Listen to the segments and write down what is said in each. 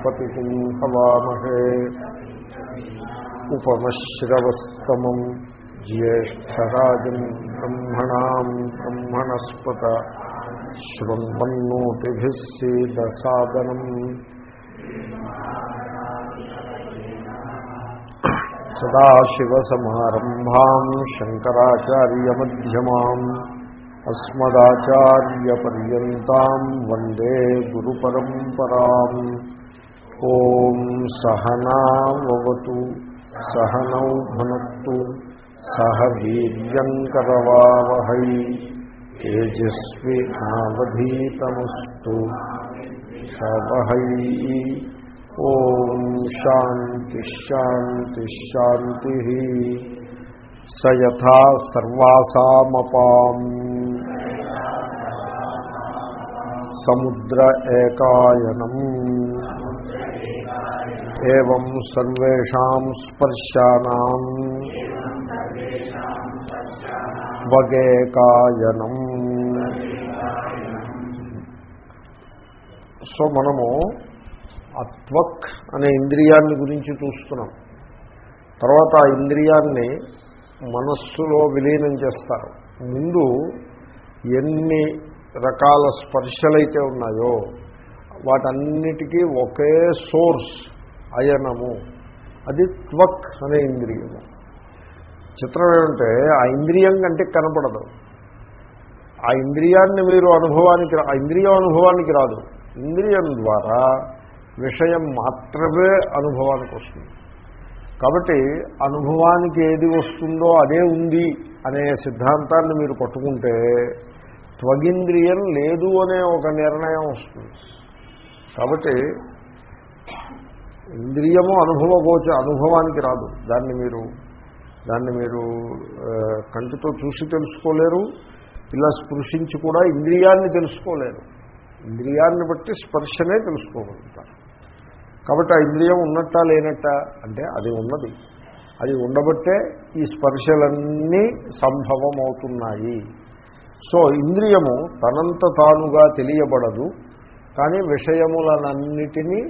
గణపతిం హవామహే ఉపమశ్రవస్తమం జ్యేష్టరాజం బ్రహ్మణా బ్రహ్మణస్పత శృణ్వన్నోతిభిస్సేదసాదనం సదాశివసమారంభా శంకరాచార్యమ్యమా అస్మదాచార్యపర్యంతం వందే గురు పరంపరా ॐ सहनावतु सहनौ भुनक्तु सह वीर्यङ्करवावहै तेजस्विनावधीतमस्तु शवहै ॐ शान्तिश्शान्तिश्शान्तिः स यथा सर्वासामपाम् समुद्र एकायनम् ఏం సర్వేషాం స్పర్శానాం వగేకాయనం సో మనము అత్వక్ అనే ఇంద్రియాన్ని గురించి చూస్తున్నాం. తర్వాత ఆ ఇంద్రియాన్ని మనస్సులో విలీనం చేస్తారు. ముందు ఎన్ని రకాల స్పర్శలైతే ఉన్నాయో వాటన్నిటికీ ఒకే సోర్స్ అయనము అది త్వక్ అనే ఇంద్రియము. చిత్రం ఏమంటే ఆ ఇంద్రియం కంటే కనపడదు. ఆ ఇంద్రియాన్ని మీరు అనుభవానికి ఆ ఇంద్రియం అనుభవానికి రాదు. ఇంద్రియం ద్వారా విషయం మాత్రమే అనుభవానికి వస్తుంది. కాబట్టి అనుభవానికి ఏది వస్తుందో అదే ఉంది అనే సిద్ధాంతాన్ని మీరు పట్టుకుంటే త్వగింద్రియం లేదు అనే ఒక నిర్ణయం వస్తుంది. కాబట్టి ఇంద్రియము అనుభవగోచ అనుభవానికి రాదు. దాన్ని మీరు దాన్ని మీరు కంటితో చూసి తెలుసుకోలేరు ఇలా స్పృశించి కూడా ఇంద్రియాన్ని తెలుసుకోలేరు. ఇంద్రియాన్ని బట్టి స్పర్శనే తెలుసుకోగలుగుతారు. కాబట్టి ఆ ఇంద్రియం ఉన్నట్టా లేనట్టా అంటే అది ఉన్నది. అది ఉండబట్టే ఈ స్పర్శలన్నీ సంభవం అవుతున్నాయి సో ఇంద్రియము తనంత తానుగా తెలియబడదు కానీ విషయములనన్నిటినీ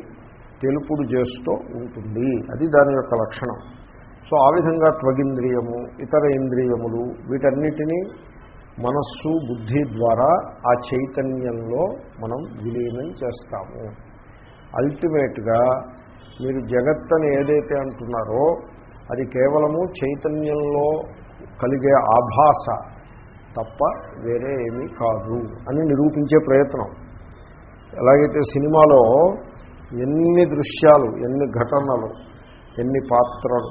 తెలుపుడు చేస్తూ ఉంటుంది. అది దాని యొక్క లక్షణం. సో ఆ విధంగా త్వగింద్రియము ఇతర ఇంద్రియములు వీటన్నిటినీ మనస్సు బుద్ధి ద్వారా ఆ చైతన్యంలో మనం విలీనం చేస్తాము. అల్టిమేట్గా మీరు జగత్తని ఏదైతే అంటున్నారో అది కేవలము చైతన్యంలో కలిగే ఆభాస తప్ప వేరే ఏమీ కాదు అని నిరూపించే ప్రయత్నం. ఎలాగైతే సినిమాలో ఎన్ని దృశ్యాలు ఎన్ని ఘటనలు ఎన్ని పాత్రలు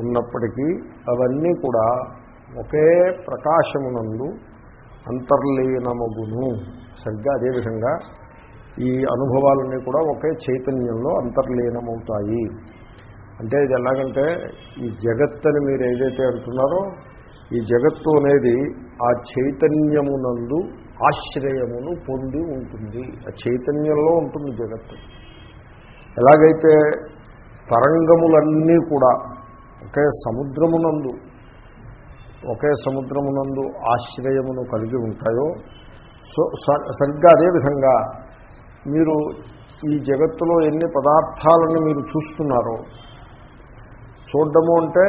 ఉన్నప్పటికీ అవన్నీ కూడా ఒకే ప్రకాశమునందు అంతర్లీనమగును. సరిగ్గా అదేవిధంగా ఈ అనుభవాలన్నీ కూడా ఒకే చైతన్యంలో అంతర్లీనమవుతాయి. అంటే ఇది ఎలాగంటే ఈ జగత్తని మీరు ఏదైతే అంటున్నారో ఈ జగత్తు అనేది ఆ చైతన్యమునందు ఆశ్రయమును పొంది ఉంటుంది. ఆ చైతన్యంలో ఉంటుంది జగత్తు. ఎలాగైతే తరంగములన్నీ కూడా ఒకే సముద్రమునందు ఒకే సముద్రమునందు ఆశ్రయమును కలిగి ఉంటాయో సో సరిగ్గా అదేవిధంగా మీరు ఈ జగత్తులో ఎన్ని పదార్థాలను మీరు చూస్తున్నారో చూడడము అంటే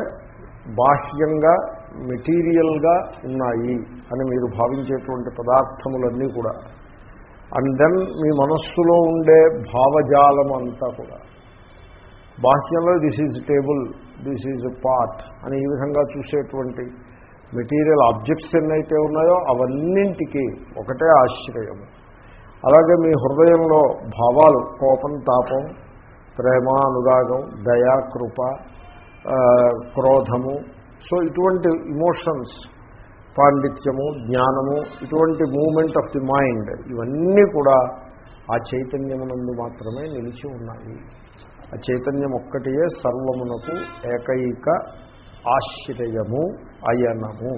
బాహ్యంగా మెటీరియల్గా ఉన్నాయి. అని మీరు భావించేటువంటి పదార్థములన్నీ కూడా. అండ్ దెన్ మీ మనస్సులో ఉండే భావజాలం అంతా కూడా. బాహ్యంలో this is table this is part అని ఈ విధంగా చూసేటువంటి మెటీరియల్ ఆబ్జెక్ట్స్ ఎన్నైతే ఉన్నాయో అవన్నింటికి ఒకటే ఆశ్రయము. అలాగే మీ హృదయంలో భావాలు కోపం తాపం ప్రేమ అనురాగం దయా కృప క్రోధము. సో ఇటువంటి ఇమోషన్స్ పాండిత్యము జ్ఞానము ఇటువంటి మూమెంట్ ఆఫ్ ది మైండ్ ఇవన్నీ కూడా ఆ చైతన్యమునందు మాత్రమే నిలిచి ఉన్నాయి. ఆ చైతన్యం ఒక్కటియే సర్వమునకు ఏకైక ఆశ్రయము అయనము.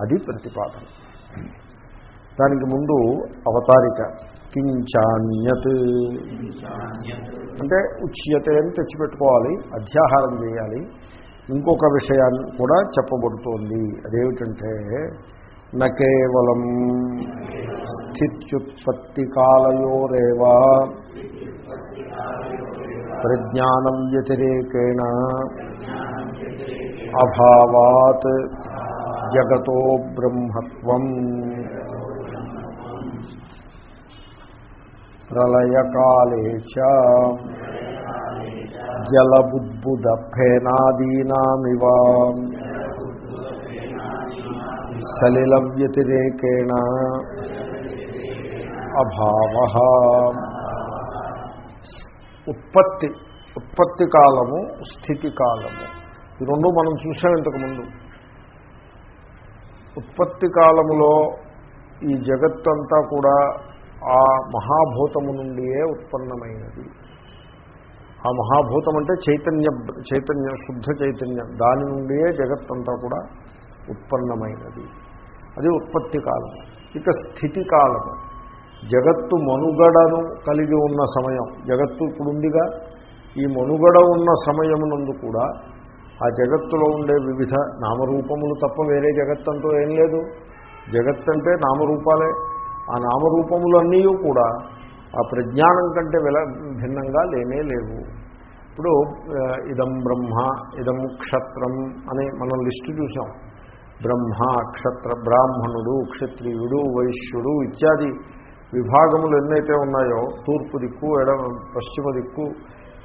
అది ప్రతిపాదన. దానికి ముందు అవతారిక. కించాన్యత్. అంటే ఉచ్యతే అని తెచ్చిపెట్టుకోవాలి అధ్యాహారం చేయాలి. ఇంకొక విషయాన్ని కూడా చెప్పబడుతోంది. అదేమిటంటే కేవలం స్థిత్యుత్పత్తికాలయోరేవా ప్రజ్ఞానం వ్యతిరేకేణ అభావాత్ జగతో బ్రహ్మత్వం. ప్రళయకాలే చ జలబుద్బుదఫేనాదీనామివ సలిల వ్యతిరేకేణ అభావ. ఉత్పత్తి ఉత్పత్తి కాలము స్థితి కాలము. ఈ రెండు మనం చూసాం ఇంతకుముందు. ఉత్పత్తి కాలములో ఈ జగత్తంతా కూడా ఆ మహాభూతము నుండియే ఉత్పన్నమైనది. ఆ మహాభూతం అంటే చైతన్య చైతన్య శుద్ధ చైతన్యం. దాని నుండియే జగత్తంతా కూడా ఉత్పన్నమైనది. అది ఉత్పత్తి కాలం. ఇక స్థితి కాలము జగత్తు మనుగడను కలిగి ఉన్న సమయం. జగత్తు ఇప్పుడుందిగా. ఈ మనుగడ ఉన్న సమయమునందు కూడా ఆ జగత్తులో ఉండే వివిధ నామరూపములు తప్ప వేరే జగత్తంతో ఏం లేదు. జగత్ అంటే నామరూపాలే. ఆ నామరూపములన్నీ కూడా ఆ ప్రజ్ఞానం కంటే విల భిన్నంగా లేనే లేవు. ఇప్పుడు ఇదం బ్రహ్మ ఇదం క్షత్రం అనే మనం లిస్టు చూసాం. బ్రహ్మ క్షత్ర బ్రాహ్మణుడు క్షత్రియుడు వైశ్యుడు ఇత్యాది విభాగములు ఎన్నైతే ఉన్నాయో తూర్పు దిక్కు ఎడ పశ్చిమ దిక్కు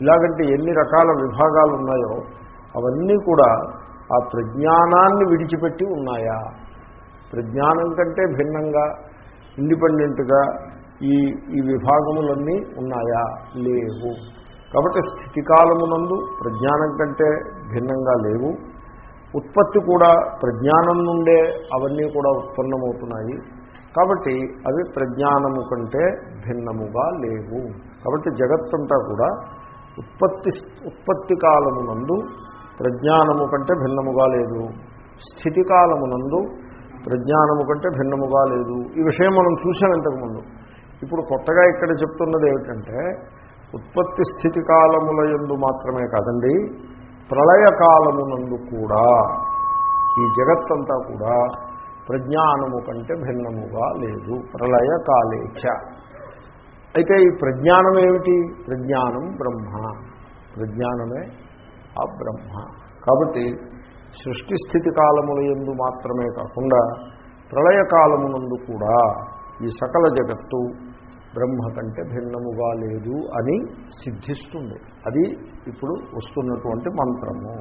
ఇలాగంటే ఎన్ని రకాల విభాగాలు ఉన్నాయో అవన్నీ కూడా ఆ ప్రజ్ఞానాన్ని విడిచిపెట్టి ఉన్నాయా? ప్రజ్ఞానం కంటే భిన్నంగా ఇండిపెండెంట్గా ఈ ఈ విభాగములన్నీ ఉన్నాయా? లేవు. కాబట్టి స్థితికాలమునందు ప్రజ్ఞానం కంటే భిన్నంగా లేవు. ఉత్పత్తి కూడా ప్రజ్ఞానం నుండే అవన్నీ కూడా ఉత్పన్నమవుతున్నాయి. కాబట్టి అవి ప్రజ్ఞానము కంటే భిన్నముగా లేవు. కాబట్టి జగత్తంతా కూడా ఉత్పత్తి ఉత్పత్తి కాలమునందు ప్రజ్ఞానము కంటే భిన్నముగా లేదు. స్థితి కాలమునందు ప్రజ్ఞానము కంటే భిన్నముగా లేదు. ఈ విషయం మనం చూసాం ఇంతకుముందు. ఇప్పుడు కొత్తగా ఇక్కడ చెప్తున్నది ఏమిటంటే ఉత్పత్తి స్థితి కాలముల ఎందు మాత్రమే కాదండి ప్రళయకాలమునందు కూడా ఈ జగత్తంతా కూడా ప్రజ్ఞానము కంటే భిన్నముగా లేదు ప్రళయ కాలేచ అయితే ఈ ప్రజ్ఞానం ఏమిటి? ప్రజ్ఞానం బ్రహ్మ. ప్రజ్ఞానమే ఆ బ్రహ్మ. కాబట్టి సృష్టి స్థితి కాలముల ఎందు మాత్రమే కాకుండా ప్రళయకాలమునందు కూడా ఈ సకల జగత్తు బ్రహ్మ కంటే భిన్నముగా లేదు అని సిద్ధిస్తుంది. అది ఇప్పుడు వస్తున్నటువంటి మంత్రము.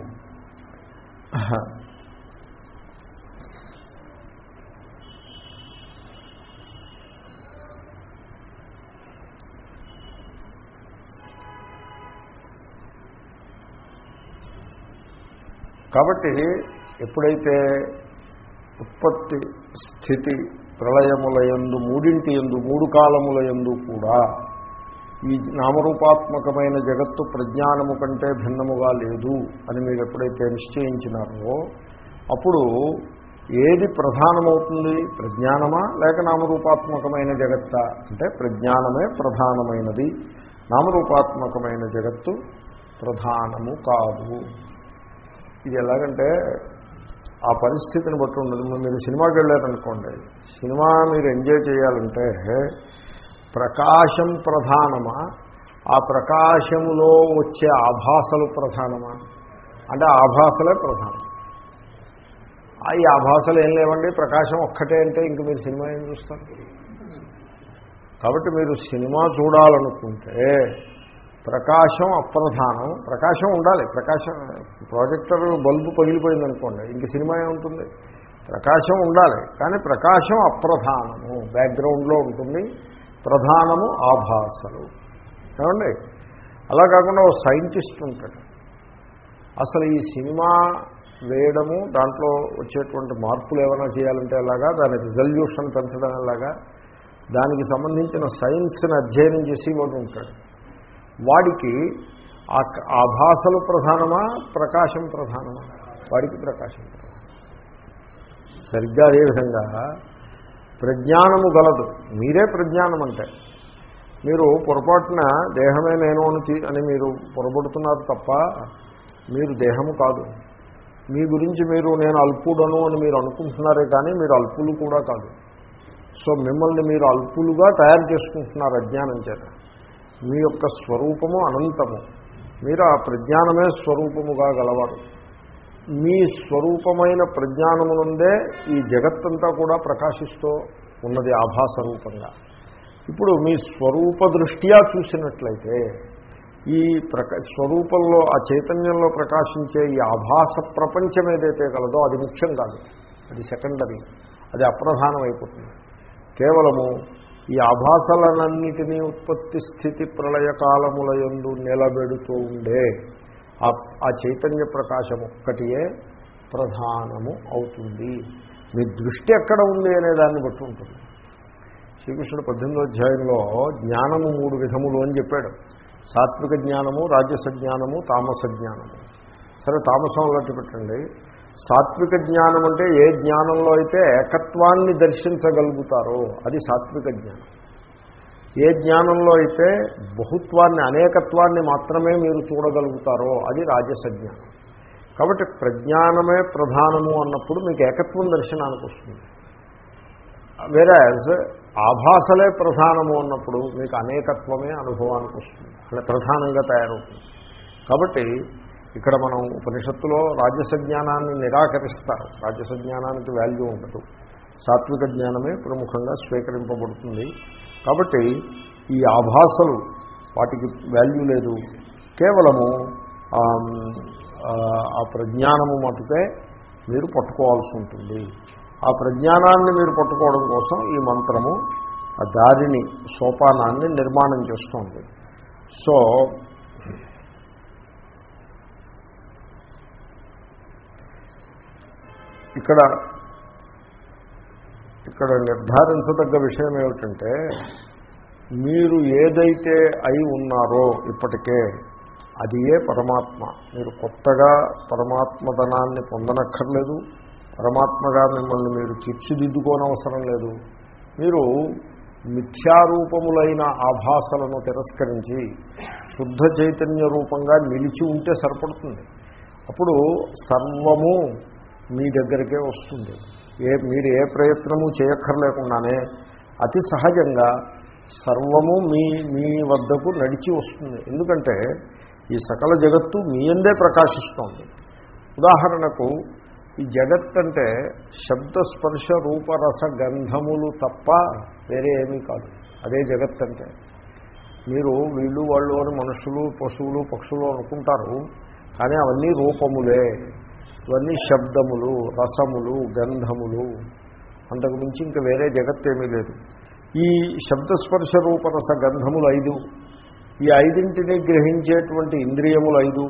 కాబట్టి ఎప్పుడైతే ఉత్పత్తి స్థితి ప్రళయముల ఎందు మూడింటి ఎందు మూడు కాలముల ఎందు కూడా ఈ నామరూపాత్మకమైన జగత్తు ప్రజ్ఞానము కంటే భిన్నముగా లేదు అని మీరు ఎప్పుడైతే నిశ్చయించినారో అప్పుడు ఏది ప్రధానమవుతుంది? ప్రజ్ఞానమా లేక నామరూపాత్మకమైన జగత్త? అంటే ప్రజ్ఞానమే ప్రధానమైనది. నామరూపాత్మకమైన జగత్తు ప్రధానము కాదు. ఇది ఎలాగంటే ఆ పరిస్థితిని బట్టి ఉండదు. మీరు సినిమాకి వెళ్ళారనుకోండి సినిమా మీరు ఎంజాయ్ చేయాలంటే ప్రకాశం ప్రధానమా? ఆ ప్రకాశములో వచ్చే ఆభాసలు ప్రధానమా? అంటే ఆభాసలే ప్రధానం. ఈ ఆభాసలు ఏం లేవండి? ప్రకాశం ఒక్కటే అంటే ఇంక మీరు సినిమా ఏం చూస్తారు? కాబట్టి మీరు సినిమా చూడాలనుకుంటే ప్రకాశం అప్రధానం. ప్రకాశం ఉండాలి. ప్రకాశం ప్రాజెక్టర్ బల్బు పగిలిపోయింది అనుకోండి ఇంక సినిమా ఏముంటుంది? ప్రకాశం ఉండాలి. కానీ ప్రకాశం అప్రధానము. బ్యాక్గ్రౌండ్లో ఉంటుంది. ప్రధానము ఆభాసలు. ఏమండి? అలా కాకుండా ఓ సైంటిస్ట్ ఉంటాడు. అసలు ఈ సినిమా వేయడము దాంట్లో వచ్చేటువంటి మార్పులు ఏమైనా చేయాలంటే అలాగా దాని రిజల్యూషన్ పెంచడం ఎలాగా దానికి సంబంధించిన సైన్స్ని అధ్యయనం చేసి వాడు ఉంటాడు. వాడికి ఆ భాషలు ప్రధానమా ప్రకాశం ప్రధానమా? వాడికి ప్రకాశం సరిగ్గా అదేవిధంగా ప్రజ్ఞానము గలదు. మీరే ప్రజ్ఞానం అంటే మీరు పొరపాటున దేహమే నేను అని అని మీరు పొరబడుతున్నారు తప్ప మీరు దేహము కాదు. మీ గురించి మీరు నేను అల్పుడను అని మీరు అనుకుంటున్నారే కానీ మీరు అల్పులు కూడా కాదు. సో మిమ్మల్ని మీరు అల్పులుగా తయారు చేసుకుంటున్నారు అజ్ఞానం చేత. మీ యొక్క స్వరూపము అనంతము. మీరు ఆ ప్రజ్ఞానమే స్వరూపముగా గలవారు. మీ స్వరూపమైన ప్రజ్ఞానము నుండే ఈ జగత్తంతా కూడా ప్రకాశిస్తూ ఉన్నది ఆభాస రూపంగా. ఇప్పుడు మీ స్వరూప దృష్ట్యా చూసినట్లయితే ఈ ప్రక స్వరూపంలో ఆ చైతన్యంలో ప్రకాశించే ఈ ఆభాస ప్రపంచం ఏదైతే కలదో అది ముఖ్యం కాదు. అది సెకండరీ. అది అప్రధానమైపోతుంది. కేవలము ఈ ఆభాసలనన్నిటినీ ఉత్పత్తి స్థితి ప్రళయ కాలముల యందు నిలబెడుతూ ఉండే ఆ చైతన్య ప్రకాశం ఒక్కటియే ప్రధానము అవుతుంది. మీ దృష్టి ఎక్కడ ఉంది అనే దాన్ని బట్టి ఉంటుంది. శ్రీకృష్ణుడు పద్దెనిమిదో అధ్యాయంలో జ్ఞానము మూడు విధములు అని చెప్పాడు. సాత్విక జ్ఞానము రాజస జ్ఞానము తామస జ్ఞానము సరే తామసం అలాంటి పెట్టండి. సాత్విక జ్ఞానం అంటే ఏ జ్ఞానంలో అయితే ఏకత్వాన్ని దర్శించగలుగుతారో అది సాత్విక జ్ఞానం. ఏ జ్ఞానంలో అయితే బహుత్వాన్ని అనేకత్వాన్ని మాత్రమే మీరు చూడగలుగుతారో అది రాజస జ్ఞానం. కాబట్టి ప్రజ్ఞానమే ప్రధానము అన్నప్పుడు మీకు ఏకత్వం దర్శనానికి వస్తుంది. వేరాజ్ ఆభాసలే ప్రధానము అన్నప్పుడు మీకు అనేకత్వమే అనుభవానికి వస్తుంది. అలా ప్రధానంగా తయారవుతుంది. కాబట్టి ఇక్కడ మనం ఉపనిషత్తులో రాజస జ్ఞానాన్ని నిరాకరిస్తారు. రాజస జ్ఞానానికి వాల్యూ ఉండదు. సాత్విక జ్ఞానమే ప్రముఖంగా స్వీకరింపబడుతుంది. కాబట్టి ఈ ఆభాసలు వాటికి వాల్యూ లేదు. కేవలము ఆ ప్రజ్ఞానము మటుకే మీరు పట్టుకోవాల్సి ఉంటుంది. ఆ ప్రజ్ఞానాన్ని మీరు పట్టుకోవడం కోసం ఈ మంత్రము ఆ దారిని సోపానాన్ని నిర్మాణం చేస్తుంది. సో ఇక్కడ ఇక్కడ నిర్ధారించదగ్గ విషయం ఏమిటంటే మీరు ఏదైతే అయి ఉన్నారో ఇప్పటికే అది ఏ పరమాత్మ. మీరు కొత్తగా పరమాత్మధనాన్ని పొందనక్కర్లేదు పరమాత్మగా మిమ్మల్ని మీరు తీర్చిదిద్దుకోనవసరం లేదు. మీరు మిథ్యారూపములైన ఆభాసలను తిరస్కరించి శుద్ధ చైతన్య రూపంగా నిలిచి ఉంటే సరిపడుతుంది. అప్పుడు సర్వము మీ దగ్గరికే వస్తుంది. ఏ మీరు ఏ ప్రయత్నము చేయక్కర్లేకుండానే అతి సహజంగా సర్వము మీ మీ వద్దకు నడిచి వస్తుంది. ఎందుకంటే ఈ సకల జగత్తు మీ అందే ప్రకాశిస్తోంది. ఉదాహరణకు ఈ జగత్ అంటే శబ్దస్పర్శ రూపరస గంధములు తప్ప వేరే ఏమీ కాదు. అదే జగత్ అంటే. మీరు వీళ్ళు వాళ్ళు అని మనుషులు పశువులు పక్షులు అనుకుంటారు కానీ అవన్నీ రూపములే. ఇవన్నీ శబ్దములు రసములు గంధములు. అంతకు మించి ఇంకా వేరే జగత్తేమీ ఏమీ లేదు. ఈ శబ్దస్పర్శ రూపరస గంధములు ఐదు. ఈ ఐదింటిని గ్రహించేటువంటి ఇంద్రియములు ఐదు.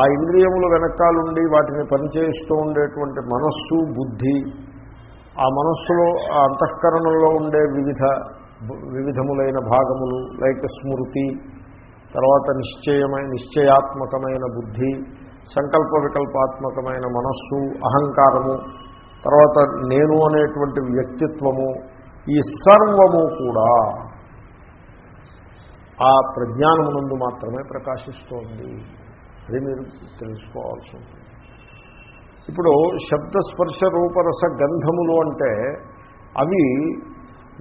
ఆ ఇంద్రియములు వెనకాలుండి వాటిని పనిచేస్తూ ఉండేటువంటి మనస్సు బుద్ధి. ఆ మనస్సులో ఆ అంతఃకరణంలో ఉండే వివిధ వివిధములైన భాగములు లైక్ స్మృతి తర్వాత నిశ్చయమైన నిశ్చయాత్మకమైన బుద్ధి సంకల్ప వికల్పాత్మకమైన మనస్సు అహంకారము తర్వాత నేను అనేటువంటి వ్యక్తిత్వము ఈ సర్వము కూడా ఆ ప్రజ్ఞానమునందు మాత్రమే ప్రకాశిస్తోంది. అది మీరు తెలుసుకోవాల్సి ఉంటుంది. ఇప్పుడు శబ్దస్పర్శ రూపరస గంధములు అంటే అవి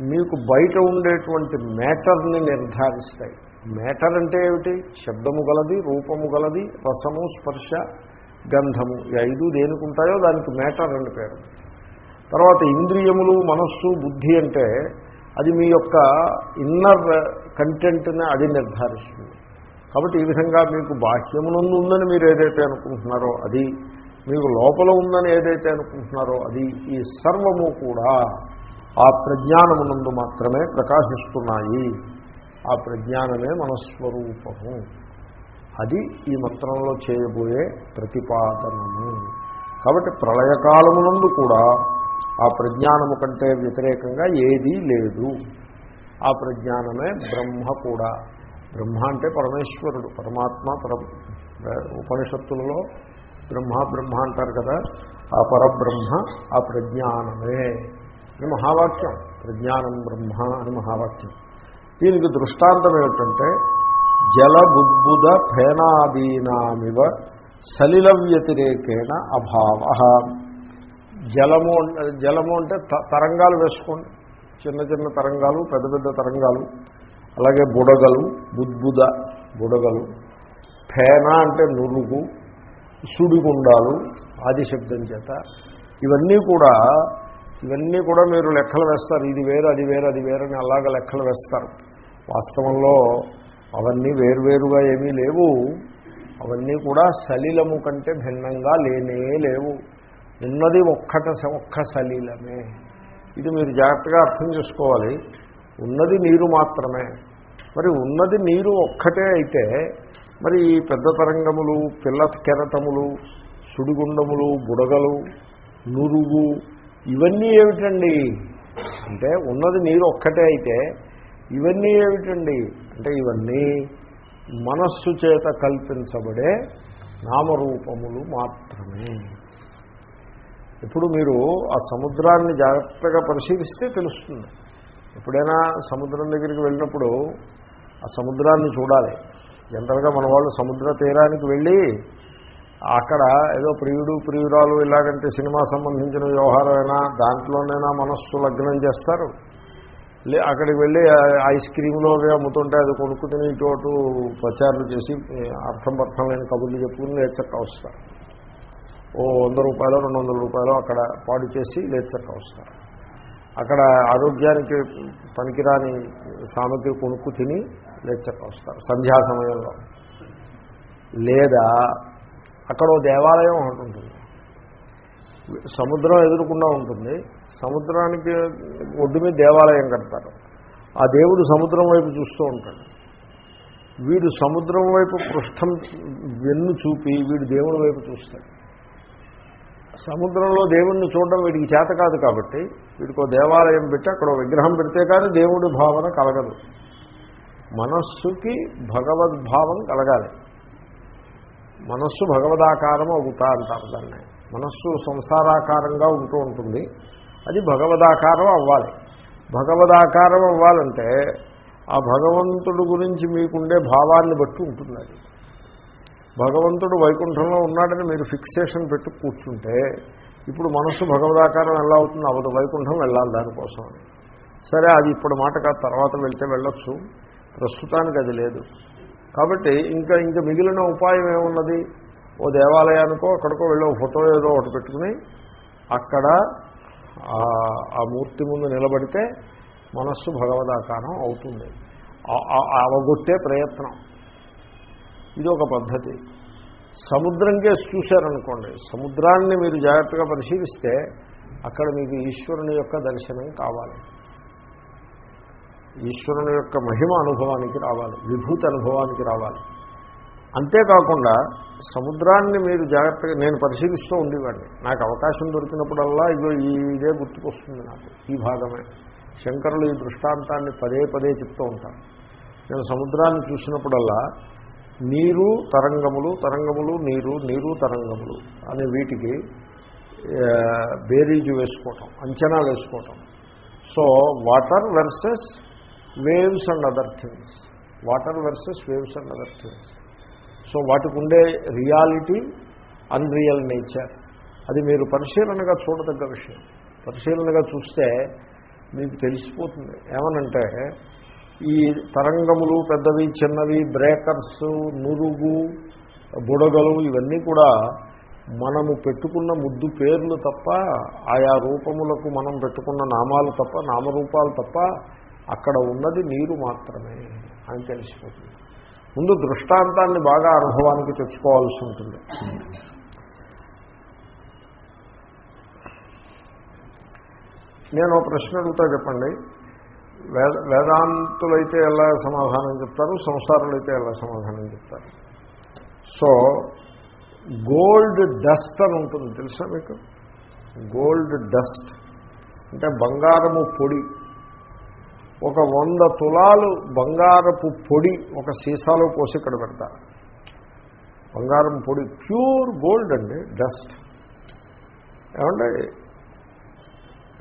మీకు బయట ఉండేటువంటి మ్యాటర్ని నిర్ధారిస్తాయి. మ్యాటర్ అంటే ఏమిటి? శబ్దము గలది రూపము గలది రసము స్పర్శ గంధము. ఈ ఐదు దేనికి ఉంటాయో దానికి మ్యాటర్ అని పేరు. తర్వాత ఇంద్రియములు మనస్సు బుద్ధి అంటే అది మీ యొక్క ఇన్నర్ కంటెంట్ని అది నిర్ధారిస్తుంది. కాబట్టి ఈ విధంగా మీకు బాహ్యమునందు ఉందని మీరు ఏదైతే అనుకుంటున్నారో అది మీకు లోపల ఉందని ఏదైతే అనుకుంటున్నారో అది ఈ సర్వము కూడా ఆ ప్రజ్ఞానమునందు మాత్రమే ప్రకాశిస్తున్నాయి. ఆ ప్రజ్ఞానమే మనస్వరూపము. అది ఈ మంత్రంలో చేయబోయే ప్రతిపాదనము. కాబట్టి ప్రళయకాలమునందు కూడా ఆ ప్రజ్ఞానము కంటే వ్యతిరేకంగా ఏదీ లేదు. ఆ ప్రజ్ఞానమే బ్రహ్మ కూడా. బ్రహ్మ అంటే పరమేశ్వరుడు. పరమాత్మ పర ఉపనిషత్తులలో బ్రహ్మ బ్రహ్మ అంటారు కదా. ఆ పరబ్రహ్మ ఆ ప్రజ్ఞానమే. అని మహావాక్యం. ప్రజ్ఞానం బ్రహ్మ అని మహావాక్యం. దీనికి దృష్టాంతం ఏమిటంటే జల బుద్బుద ఫేనాదీనామివ సలిల వ్యతిరేకేణ అభావ. జలము జలము అంటే త- తరంగాలు వేసుకోండి. చిన్న చిన్న తరంగాలు పెద్ద పెద్ద తరంగాలు. అలాగే బుడగలు బుద్బుద బుడగలు. ఫేన అంటే నురుగు సుడిగుండాలు ఆది శబ్దం చేత. ఇవన్నీ కూడా ఇవన్నీ కూడా మీరు లెక్కలు వేస్తారు. ఇది వేరు అది వేరు అది వేరు అని అలాగ లెక్కలు వేస్తారు. వాస్తవంలో అవన్నీ వేరువేరుగా ఏమీ లేవు. అవన్నీ కూడా సలిలము కంటే భిన్నంగా లేనే లేవు. ఉన్నది ఒక్కట ఒక్క సలీలమే. ఇది మీరు జాగ్రత్తగా అర్థం చేసుకోవాలి. ఉన్నది నీరు మాత్రమే. మరి ఉన్నది నీరు ఒక్కటే అయితే మరి ఈ పెద్ద తరంగములు పిల్ల కెరటములు సుడిగుండములు బుడగలు నురుగు ఇవన్నీ ఏమిటండి? అంటే ఉన్నది నీరు ఒక్కటే అయితే ఇవన్నీ ఏమిటండి? అంటే ఇవన్నీ మనస్సు చేత కల్పించబడే నామరూపములు మాత్రమే. ఇప్పుడు మీరు ఆ సముద్రాన్ని జాగ్రత్తగా పరిశీలిస్తే తెలుస్తుంది. ఎప్పుడైనా సముద్రం దగ్గరికి వెళ్ళినప్పుడు ఆ సముద్రాన్ని చూడాలి. జనరల్గా మన వాళ్ళు సముద్ర తీరానికి వెళ్ళి అక్కడ ఏదో ప్రియుడు ప్రియురాలు ఇలాగంటే సినిమా సంబంధించిన వ్యవహారమైనా దాంట్లోనైనా మనస్సు లగ్నం చేస్తారు. లే అక్కడికి వెళ్ళి ఐస్ క్రీమ్లో అమ్ముతుంటే అది కొనుక్కు తిని చోటు ప్రచారాలు చేసి అర్థం అర్థం లేని కబుర్లు చెప్పుకుని లేచక్క వస్తారు ఓ వంద రూపాయలు రెండు వందల రూపాయలు అక్కడ పాడు చేసి లేచక్క వస్తారు అక్కడ ఆరోగ్యానికి పనికిరాని సామగ్రి కొనుక్కు తిని లేచక్క వస్తారు సంధ్యా సమయంలో. లేదా అక్కడ దేవాలయం ఒకటి ఉంటుంది. సముద్రం ఎదురుకుండా ఉంటుంది. సముద్రానికి ఒడ్డు మీద దేవాలయం కడతారు. ఆ దేవుడు సముద్రం వైపు చూస్తూ ఉంటాడు. వీడు సముద్రం వైపు పృష్ఠం వెన్ను చూపి వీడు దేవుడి వైపు చూస్తాడు. సముద్రంలో దేవుణ్ణి చూడడం వీడికి చేత కాదు కాబట్టి వీడికి దేవాలయం పెట్టి అక్కడ విగ్రహం పెడితే కానీ దేవుడి భావన కలగదు. మనస్సుకి భగవద్భావం కలగాలి. మనస్సు భగవదాకారం అవుతా అంటారు దాన్ని. మనస్సు సంసారాకారంగా ఉంటూ ఉంటుంది. అది భగవదాకారం అవ్వాలి. భగవదాకారం అవ్వాలంటే ఆ భగవంతుడు గురించి మీకుండే భావాన్ని బట్టి ఉంటుంది అది. భగవంతుడు వైకుంఠంలో ఉన్నాడని మీరు ఫిక్సేషన్ పెట్టి కూర్చుంటే ఇప్పుడు మనస్సు భగవదాకారం ఎలా అవుతుంది? అవదు వైకుంఠం వెళ్ళాలి దానికోసం. సరే అది ఇప్పుడు మాట కాదు తర్వాత వెళ్తే వెళ్ళొచ్చు. ప్రస్తుతానికి అది లేదు. కాబట్టి ఇంకా ఇంకా మిగిలిన ఉపాయం ఏమున్నది? ఓ దేవాలయానికో అక్కడికో వెళ్ళి ఫోటో ఏదో ఒకటి పెట్టుకుని అక్కడ ఆ- మూర్తి ముందు నిలబడితే మనస్సు భగవదాకారం అవుతుంది. అవగొట్టే ప్రయత్నం. ఇది ఒక పద్ధతి. సముద్రం కేసు చూశారనుకోండి సముద్రాన్ని మీరు జాగ్రత్తగా పరిశీలిస్తే అక్కడ మీకు ఈశ్వరుని యొక్క దర్శనం కావాలి. ఈశ్వరుని యొక్క మహిమ అనుభవానికి రావాలి విభూతి అనుభవానికి రావాలి. అంతేకాకుండా సముద్రాన్ని మీరు జాగ్రత్తగా నేను పరిశీలిస్తూ ఉండేవాడిని. నాకు అవకాశం దొరికినప్పుడల్లా ఇగో ఈ ఇదే గుర్తుకొస్తుంది నాకు ఈ భాగమే. శంకరులు ఈ దృష్టాంతాన్ని పదే పదే చెప్తూ ఉంటారు. నేను సముద్రాన్ని చూసినప్పుడల్లా నీరు తరంగములు తరంగములు నీరు నీరు తరంగములు అనే వీటికి బేరీజు వేసుకోవటం అంచనా వేసుకోవటం. So water versus waves and other things water versus waves and other things so వాటికి ఉండే రియాలిటీ అన్రియల్ నేచర్ అది మీరు పరిశీలనగా చూడదగ్గ విషయం. పరిశీలనగా చూస్తే మీకు తెలిసిపోతుంది. ఏమనంటే ఈ తరంగములు పెద్దవి చిన్నవి బ్రేకర్స్ నురుగు బుడగలు ఇవన్నీ కూడా మనము పెట్టుకున్న ముద్దు పేర్లు తప్ప ఆయా రూపములకు మనం పెట్టుకున్న నామాలు తప్ప నామరూపాలు తప్ప అక్కడ ఉన్నది నీరు మాత్రమే అని తెలిసిపోతుంది. ముందు దృష్టాంతాన్ని బాగా అనుభవానికి తెచ్చుకోవాల్సి ఉంటుంది. నేను ఒక ప్రశ్న అడుగుతా చెప్పండి. వేద వేదాంతులైతే ఎలా సమాధానం చెప్తారు? సంసారులైతే ఎలా సమాధానం చెప్తారు? సో గోల్డ్ డస్ట్ అని ఉంటుంది. తెలుసా మీకు? Gold dust. అంటే బంగారము పొడి. ఒక వంద తులాలు బంగారపు పొడి ఒక సీసాలో పోసి ఇక్కడ పెడతారు బంగారం పొడి ప్యూర్ గోల్డ్ అండి డస్ట్. ఏమంటే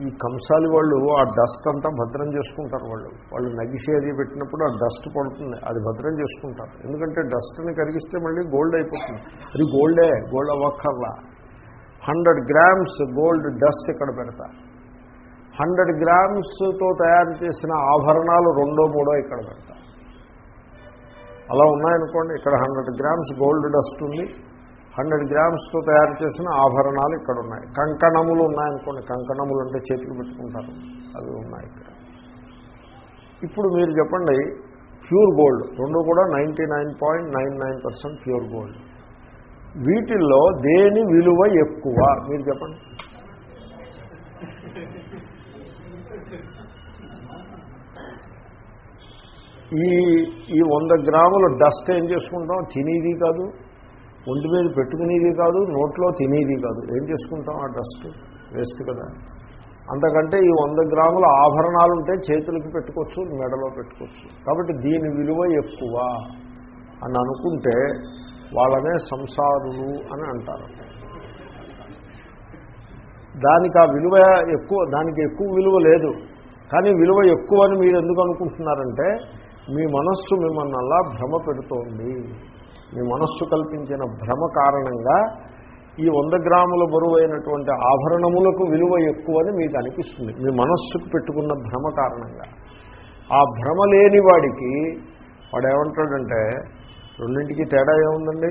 ఈ కంసాలి వాళ్ళు ఆ డస్ట్ అంతా భద్రం చేసుకుంటారు వాళ్ళు. వాళ్ళు నగిసేది పెట్టినప్పుడు ఆ డస్ట్ పడుతుంది అది భద్రం చేసుకుంటారు. ఎందుకంటే డస్ట్ని కరిగిస్తే మళ్ళీ గోల్డ్ అయిపోతుంది. అది గోల్డే గోల్డ్ అవ్వక్కర్లా. హండ్రెడ్ గ్రామ్స్ గోల్డ్ డస్ట్ ఇక్కడ పెడతారు హండ్రెడ్ గ్రామ్స్తో తయారు చేసిన ఆభరణాలు రెండో మూడో ఇక్కడ పెడతారు అలా ఉన్నాయనుకోండి ఇక్కడ హండ్రెడ్ గ్రామ్స్ గోల్డ్ డస్ట్ ఉంది హండ్రెడ్ గ్రామ్స్తో తయారు చేసిన ఆభరణాలు ఇక్కడ ఉన్నాయి. కంకణములు ఉన్నాయనుకోండి కంకణములు అంటే చేతికి పెట్టుకుంటారు అవి ఉన్నాయి ఇక్కడ. ఇప్పుడు మీరు చెప్పండి ప్యూర్ గోల్డ్ రెండు కూడా ninety nine point nine nine percent pure gold. వీటిల్లో దేని విలువ ఎక్కువ? మీరు చెప్పండి. ఈ ఈ వంద గ్రాముల డస్ట్ ఏం చేసుకుంటాం? తినేది కాదు. ఒంటి మీద పెట్టుకునేది కాదు నోట్లో తినేది కాదు. ఏం చేసుకుంటాం ఆ డస్ట్? వేస్ట్ కదా. అంతకంటే ఈ వంద గ్రాముల ఆభరణాలు ఉంటే చేతులకు పెట్టుకోవచ్చు మెడలో పెట్టుకోవచ్చు. కాబట్టి దీని విలువ ఎక్కువ అని అనుకుంటే వాళ్ళనే సంసారులు అని అంటారు. దానికి ఆ విలువ ఎక్కువ దానికి ఎక్కువ విలువ లేదు. కానీ విలువ ఎక్కువ అని మీరు ఎందుకు అనుకుంటున్నారంటే మీ మనస్సు మిమ్మల్ని అలా భ్రమ పెడుతోంది మీ మనస్సు కల్పించిన భ్రమ కారణంగా ఈ వంద గ్రాముల బరువైనటువంటి ఆభరణములకు విలువ ఎక్కువని మీకు అనిపిస్తుంది. మీ మనస్సుకు పెట్టుకున్న భ్రమ కారణంగా. ఆ భ్రమ లేని వాడికి వాడు ఏమంటాడంటే రెండింటికి తేడా ఏముందండి?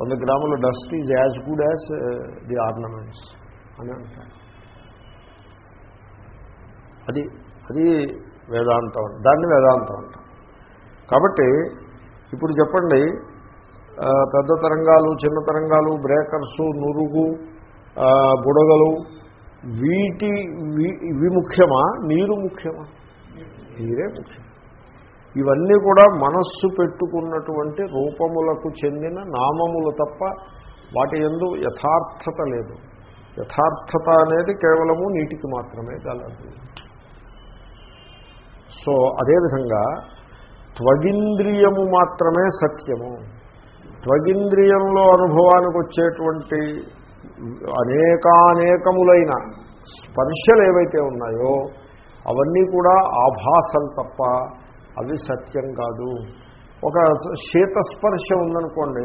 వంద గ్రాముల dust is as good as uh, the ornaments అని అంటాడు. అది అది వేదాంతం దాన్ని వేదాంతం అంటాం కాబట్టి ఇప్పుడు చెప్పండి పెద్ద తరంగాలు చిన్న తరంగాలు బ్రేకర్సు నురుగు బుడగలు వీటి ఇవి ముఖ్యమా? నీరు ముఖ్యమా? నీరే ముఖ్యం. ఇవన్నీ కూడా మనస్సు పెట్టుకున్నటువంటి రూపములకు చెందిన నామములు తప్ప వాటి ఎందు యథార్థత లేదు. యథార్థత అనేది కేవలము నీటికి మాత్రమే కలదు సో అదేవిధంగా త్వగింద్రియము మాత్రమే సత్యము. త్వగింద్రియంలో అనుభవానికి వచ్చేటువంటి అనేకానేకములైన స్పర్శలు ఏవైతే ఉన్నాయో అవన్నీ కూడా ఆభాసలు తప్ప అవి సత్యం కాదు. ఒక శీతస్పర్శ ఉందనుకోండి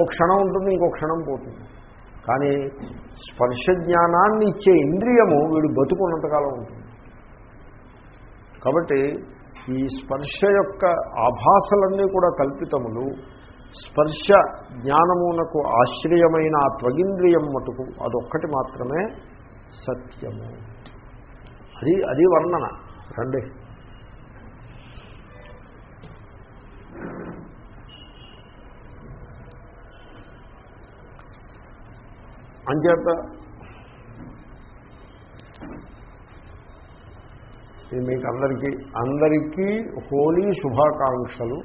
ఒక క్షణం ఉంటుంది ఇంకో క్షణం పోతుంది. కానీ స్పర్శ జ్ఞానాన్ని ఇచ్చే ఇంద్రియము వీడు బతుకున్నంతకాలం ఉంటుంది. కాబట్టి ఈ స్పర్శ యొక్క ఆభాసలన్నీ కూడా కల్పితములు. స్పర్శ జ్ఞానమునకు ఆశ్రయమైన ఆ త్వగింద్రియం మటుకు అదొక్కటి మాత్రమే సత్యము. అది అది వర్ణన. రండి. అంచేత మీకు అందరికీ అందరికీ హోలీ శుభాకాంక్షలు.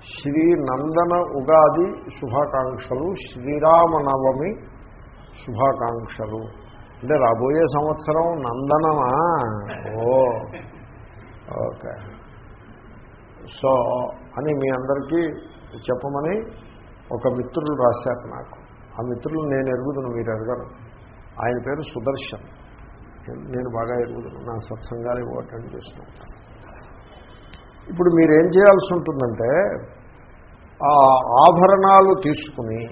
శ్రీ నందన ఉగాది శుభాకాంక్షలు. శ్రీరామనవమి శుభాకాంక్షలు. అంటే రాబోయే సంవత్సరం నందనమా? ఓ ఓకే. సో అని మీ అందరికీ చెప్పమని ఒక మిత్రులు రాశారు నాకు. ఆ మిత్రులు నేను ఎరుగుదును మీరు ఎరగను ఆయన పేరు సుదర్శన్. నేను బాగా ఎరుగుదును నా సత్సంగాలు అటెండ్ చేస్తున్నాను. ఇప్పుడు మీరేం చేయాల్సి ఉంటుందంటే ఆ ఆభరణాలు తీసుకుని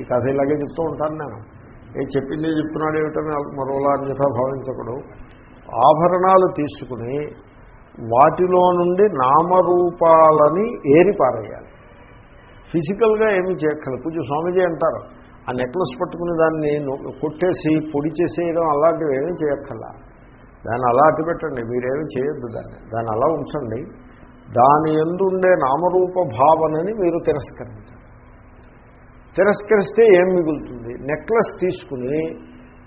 ఈ కథ ఇలాగే చెప్తూ ఉంటాను నేను. ఏ చెప్పింది చెప్తున్నాడు ఏమిటని మరోలా అన్యథా భావించకూడదు. ఆభరణాలు తీసుకుని వాటిలో నుండి నామరూపాలని ఏరిపారేయాలి ఫిజికల్గా ఏమి చేయక్కర్లేదు. పూజ స్వామీజీ అంటారు. ఆ నెక్లెస్ పట్టుకుని దాన్ని కొట్టేసి పొడి చేసేయడం అలాంటివి ఏమీ చేయక్కర్లా. దాన్ని అలా అట్టు పెట్టండి మీరేమీ చేయొద్దు దాన్ని. దాన్ని అలా ఉంచండి. దాని ఎందుండే నామరూప భావనని మీరు తిరస్కరించండి. తిరస్కరిస్తే ఏం మిగులుతుంది? నెక్లెస్ తీసుకుని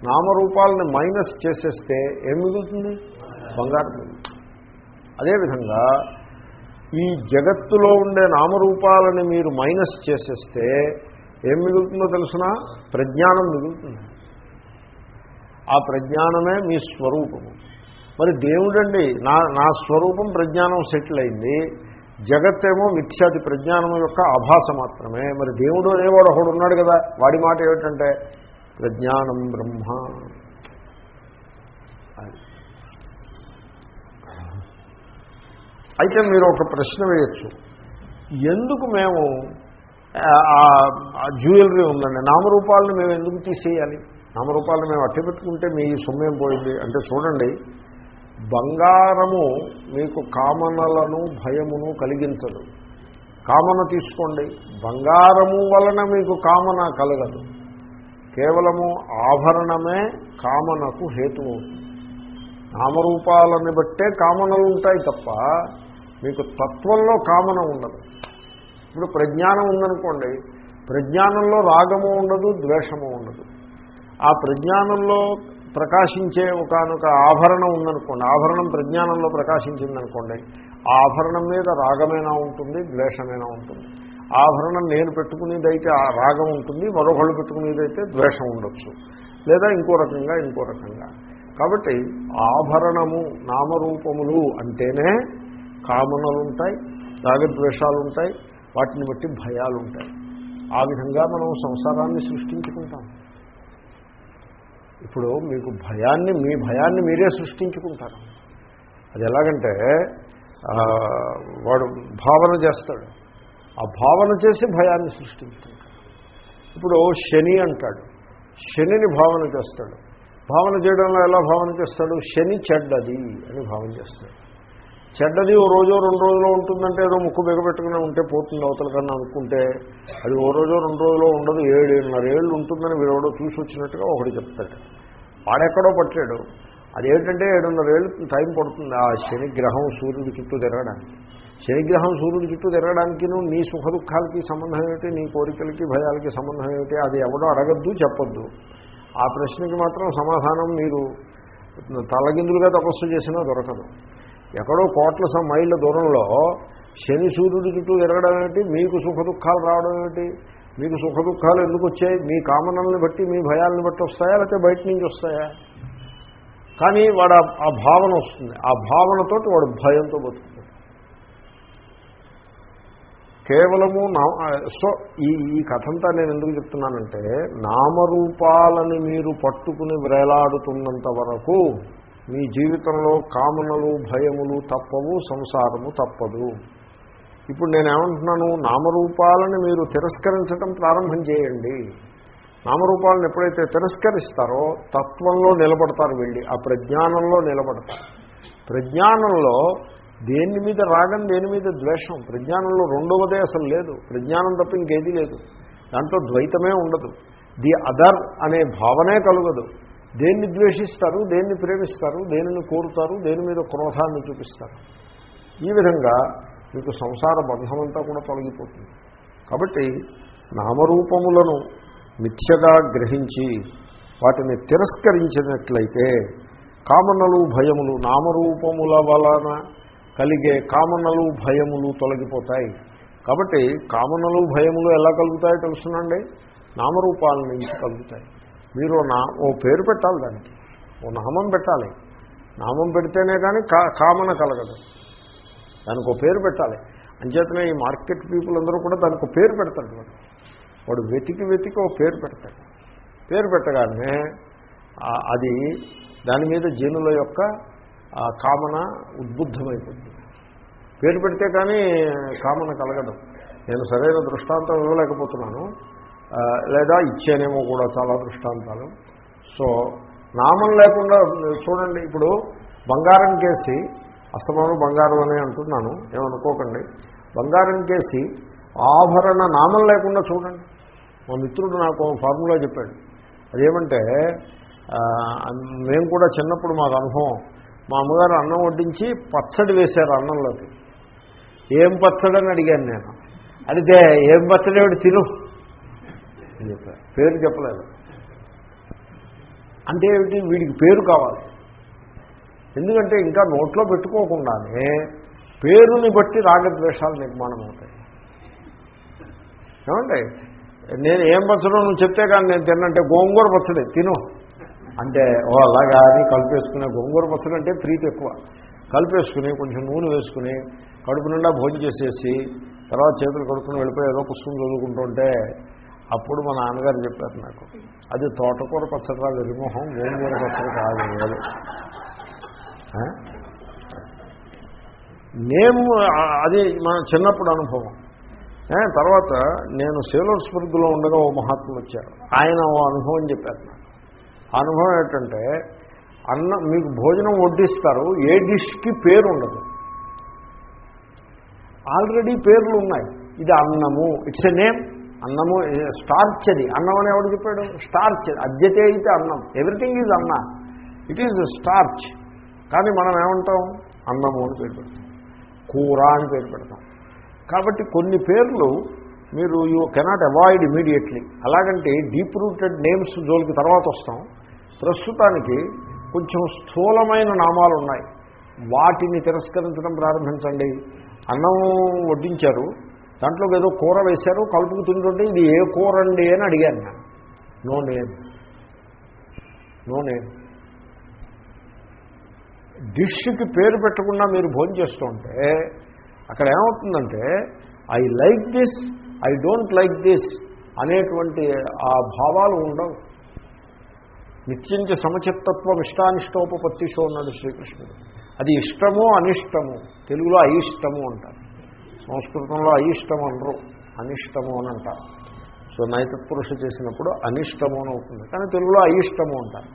నామరూపాలని మైనస్ చేసేస్తే ఏం మిగులుతుంది? బంగారం మిగులుతుంది. అదేవిధంగా ఈ జగత్తులో ఉండే నామరూపాలని మీరు మైనస్ చేసేస్తే ఏం మిగులుతుందో తెలిసిన? ప్రజ్ఞానం మిగులుతుంది. ఆ ప్రజ్ఞానమే మీ స్వరూపము. మరి దేవుడండి నా నా స్వరూపం ప్రజ్ఞానం సెటిల్ అయింది. జగత్తేమో మిథ్యాది ప్రజ్ఞానం యొక్క ఆభాస మాత్రమే. మరి దేవుడు అనేవాడు ఒకడు ఉన్నాడు కదా వాడి మాట ఏమిటంటే ప్రజ్ఞానం బ్రహ్మ. అయితే మీరు ఒక ప్రశ్న వేయచ్చు. ఎందుకు మేము జ్యువెలరీ ఉందండి. నామరూపాలను మేము ఎందుకు తీసేయాలి? నామరూపాలను మేము అట్టి పెట్టుకుంటే మీ సొమ్మేం పోయింది? అంటే చూడండి బంగారము మీకు కామనలను భయమును కలిగించదు. కామన తీసుకోండి. బంగారము వలన మీకు కామన కలగదు. కేవలము ఆభరణమే కామనకు హేతు నామరూపాలను బట్టే కామనలు ఉంటాయి తప్ప మీకు తత్వంలో కామన ఉండదు. ఇప్పుడు ప్రజ్ఞానం ఉందనుకోండి ప్రజ్ఞానంలో రాగము ఉండదు ద్వేషము ఉండదు. ఆ ప్రజ్ఞానంలో ప్రకాశించే ఒకనొక ఆభరణం ఉందనుకోండి ఆభరణం ప్రజ్ఞానంలో ప్రకాశించిందనుకోండి ఆ ఆభరణం మీద రాగమైనా ఉంటుంది ద్వేషమైనా ఉంటుంది. ఆభరణం నేను పెట్టుకునేదైతే ఆ రాగం ఉంటుంది మరొకళ్ళు పెట్టుకునేదైతే ద్వేషం ఉండొచ్చు. లేదా ఇంకో రకంగా ఇంకో రకంగా. కాబట్టి ఆభరణము నామరూపములు అంటేనే కామనలుంటాయి రాగద్వేషాలుంటాయి వాటిని బట్టి భయాలు ఉంటాయి ఆ విధంగా మనం సంసారాన్ని సృష్టించుకుంటాం. ఇప్పుడు మీకు భయాన్ని మీ భయాన్ని మీరే సృష్టించుకుంటారు. అది ఎలాగంటే వాడు భావన చేస్తాడు. ఆ భావన చేసి భయాన్ని సృష్టించుకుంటాడు. ఇప్పుడు శని అంటాడు. శనిని భావన చేస్తాడు. భావన చేయడంలో ఎలా భావన చేస్తాడు? శని చెడ్డది అని భావన చేస్తాడు. చెడ్డది ఓ రోజో రెండు రోజులో ఉంటుందంటే ఏదో ముక్కు బిగబెట్టుకుని ఉంటే పోతుంది అవతల కన్నా అనుకుంటే అది ఓ రోజు రెండు రోజులో ఉండదు ఏడు ఏడున్నర ఏళ్ళు ఉంటుందని వీడెవడో చూసి వచ్చినట్టుగా ఒకటి చెప్తాడు. వాడెక్కడో పట్టాడు. అదేంటంటే ఏడున్నర ఏళ్ళు టైం పడుతుంది. ఆ శనిగ్రహం సూర్యుడి చుట్టూ తిరగడానికి. శనిగ్రహం సూర్యుడి చుట్టూ తిరగడానికి నీ సుఖ దుఃఖాలకి సంబంధం ఏమిటి నీ కోరికలకి భయాలకి సంబంధం ఏమిటి అది ఎవడో అడగద్దు చెప్పొద్దు. ఆ ప్రశ్నకి మాత్రం సమాధానం మీరు తలగిందులుగా తపస్సు చేసినా దొరకదు. ఎక్కడో కోట్ల మైళ్ళ దూరంలో శని సూర్యుడి చుట్టూ తిరగడం ఏమిటి? మీకు సుఖ దుఃఖాలు రావడం ఏమిటి? మీకు సుఖ దుఃఖాలు ఎందుకు వచ్చాయి? మీ కామనల్ని బట్టి మీ భయాలను బట్టి వస్తాయా? లేకపోతే బయట నుంచి వస్తాయా? కానీ వాడు ఆ భావన వస్తుంది. ఆ భావనతో వాడు భయంతో బతుకుతాడు. కేవలము నా సో ఈ ఈ కథంతా నేను ఎందుకు చెప్తున్నానంటే నామరూపాలని మీరు పట్టుకుని వేలాడుతున్నంత వరకు మీ జీవితంలో కామనలు భయములు తప్పవు సంసారము తప్పదు. ఇప్పుడు నేనేమంటున్నాను? నామరూపాలని మీరు తిరస్కరించడం ప్రారంభం చేయండి. నామరూపాలను ఎప్పుడైతే తిరస్కరిస్తారో తత్వంలో నిలబడతారు వెళ్ళి. ఆ ప్రజ్ఞానంలో నిలబడతారు. ప్రజ్ఞానంలో దేని మీద రాగం దేని మీద ద్వేషం? ప్రజ్ఞానంలో రెండవదే అసలు లేదు. ప్రజ్ఞానం తప్ప ఇంకేదీ లేదు. దాంట్లో ద్వైతమే ఉండదు. ది అదర్ అనే భావనే కలుగదు. దేన్ని ద్వేషిస్తారు దేన్ని ప్రేమిస్తారు దేనిని కోరుతారు దేని మీద క్రోధాన్ని చూపిస్తారు. ఈ విధంగా మీకు సంసార బంధమంతా కూడా తొలగిపోతుంది. కాబట్టి నామరూపములను మిథ్యగా గ్రహించి వాటిని తిరస్కరించినట్లయితే కామనలు భయములు నామరూపముల వలన కలిగే కామనలు భయములు తొలగిపోతాయి. కాబట్టి కామనలు భయములు ఎలా కలుగుతాయో తెలుసునండి? నామరూపాల నుంచి కలుగుతాయి. మీరు నా ఓ పేరు పెట్టాలి దానికి. ఓ నామం పెట్టాలి. నామం పెడితేనే కానీ కా కామన కలగదు. దానికి పేరు పెట్టాలి. అంచేతనే ఈ మార్కెట్ పీపుల్ అందరూ కూడా దానికి ఒక పేరు పెడతాడు వాడు. వాడు వెతికి వెతికి ఒక పేరు పెడతాడు. పేరు పెట్టగానే అది దాని మీద జనుల యొక్క కామన ఉద్బుద్ధమైపోతుంది. పేరు పెడితే కానీ కామన కలగదు. నేను సరైన దృష్టాంతం ఇవ్వలేకపోతున్నాను. లేదా ఇచ్చేనేమో కూడా చాలా దృష్టాంతాలు. సో నామం లేకుండా చూడండి ఇప్పుడు బంగారం కేసి అస్తమానం బంగారం అనే అంటున్నాను ఏమనుకోకండి బంగారం కేసి ఆభరణ నామం లేకుండా చూడండి. మా మిత్రుడు నాకు ఫార్ములా చెప్పాడు. అదేమంటే మేము కూడా చిన్నప్పుడు మాకు అనుభవం మా అమ్మగారు అన్నం వడ్డించి పచ్చడి వేశారు అన్నంలోకి. ఏం పచ్చడి అని అడిగాను నేను. అడిగితే ఏం పచ్చడి? తిను. అని చెప్పారు. పేరు చెప్పలేదు. అంటే ఏమిటి? వీడికి పేరు కావాలి. ఎందుకంటే ఇంకా నోట్లో పెట్టుకోకుండానే పేరుని బట్టి రాగద్వేషాలు నిర్మాణం అవుతాయి. ఏమండి నేను ఏం పచ్చడో నువ్వు చెప్తే కానీ నేను తిన్నంటే గోంగూర పచ్చడి తిను. అంటే ఓ అలాగా అని కలిపేసుకునే గోంగూర పచ్చడి అంటే ప్రీతి ఎక్కువ. కలిపేసుకుని కొంచెం నూనె వేసుకుని కడుపు నిండా భోజనం చేసేసి తర్వాత చేతులు కడుక్కుని వెళ్ళిపోయి ఏదో పుస్తకం చదువుకుంటుంటే అప్పుడు మా నాన్నగారు చెప్పారు నాకు. అది తోటకూర పచ్చడి రాదు గోంగూర పచ్చడి కాదు లేదు అది మన చిన్నప్పుడు అనుభవం. తర్వాత నేను సేలోర్స్బర్గ్లో ఉండగా ఓ మహాత్ములు వచ్చారు. ఆయన ఓ అనుభవం చెప్పారు నాకు. అనుభవం ఏంటంటే అన్న మీకు భోజనం వడ్డిస్తారు ఏ డిష్కి పేరు ఉండదు. ఆల్రెడీ పేర్లు ఉన్నాయి. ఇది అన్నము ఇట్స్ ఎ నేమ్. అన్నము స్టార్చ్ అది అన్నం అని ఎవడు చెప్పాడు? స్టార్చ్ అద్యతే అయితే అన్నం. ఎవ్రీథింగ్ ఈజ్ అన్న. ఇట్ ఈజ్ స్టార్చ్ కానీ మనం ఏమంటాం? అన్నము అని పేరు పెడతాం. కూర అని పేరు పెడతాం. కాబట్టి కొన్ని పేర్లు మీరు యూ కెనాట్ అవాయిడ్ ఇమీడియట్లీ అలాగంటే డీప్ రూటెడ్ నేమ్స్ జోలికి తర్వాత వస్తాం. ప్రస్తుతానికి కొంచెం స్థూలమైన నామాలు ఉన్నాయి. వాటిని తిరస్కరించడం ప్రారంభించండి. అన్నం వడ్డించారు. దాంట్లో ఏదో కూర వేశారు కలుపుకు తింటుంటే ఇది ఏ కూర అండి అని అడిగాను నేను నో నేమ్. No name. డిష్కి పేరు పెట్టకుండా మీరు భోజనం చేస్తుంటే అక్కడ ఏమవుతుందంటే I like this I don't like this అనేటువంటి ఆ భావాలు ఉండవు. నిత్యంచ సమచిత్తత్వం ఇష్టానిష్టోపత్తిషో ఉన్నాడు శ్రీకృష్ణుడు. అది ఇష్టమో అనిష్టము తెలుగులో అయిష్టము అంటారు. సంస్కృతంలో అయిష్టం అనరు. అనిష్టము అని అంటారు. సో నైతత్పురుష చేసినప్పుడు అనిష్టము అని అవుతుంది. కానీ తెలుగులో అయిష్టము అంటారు.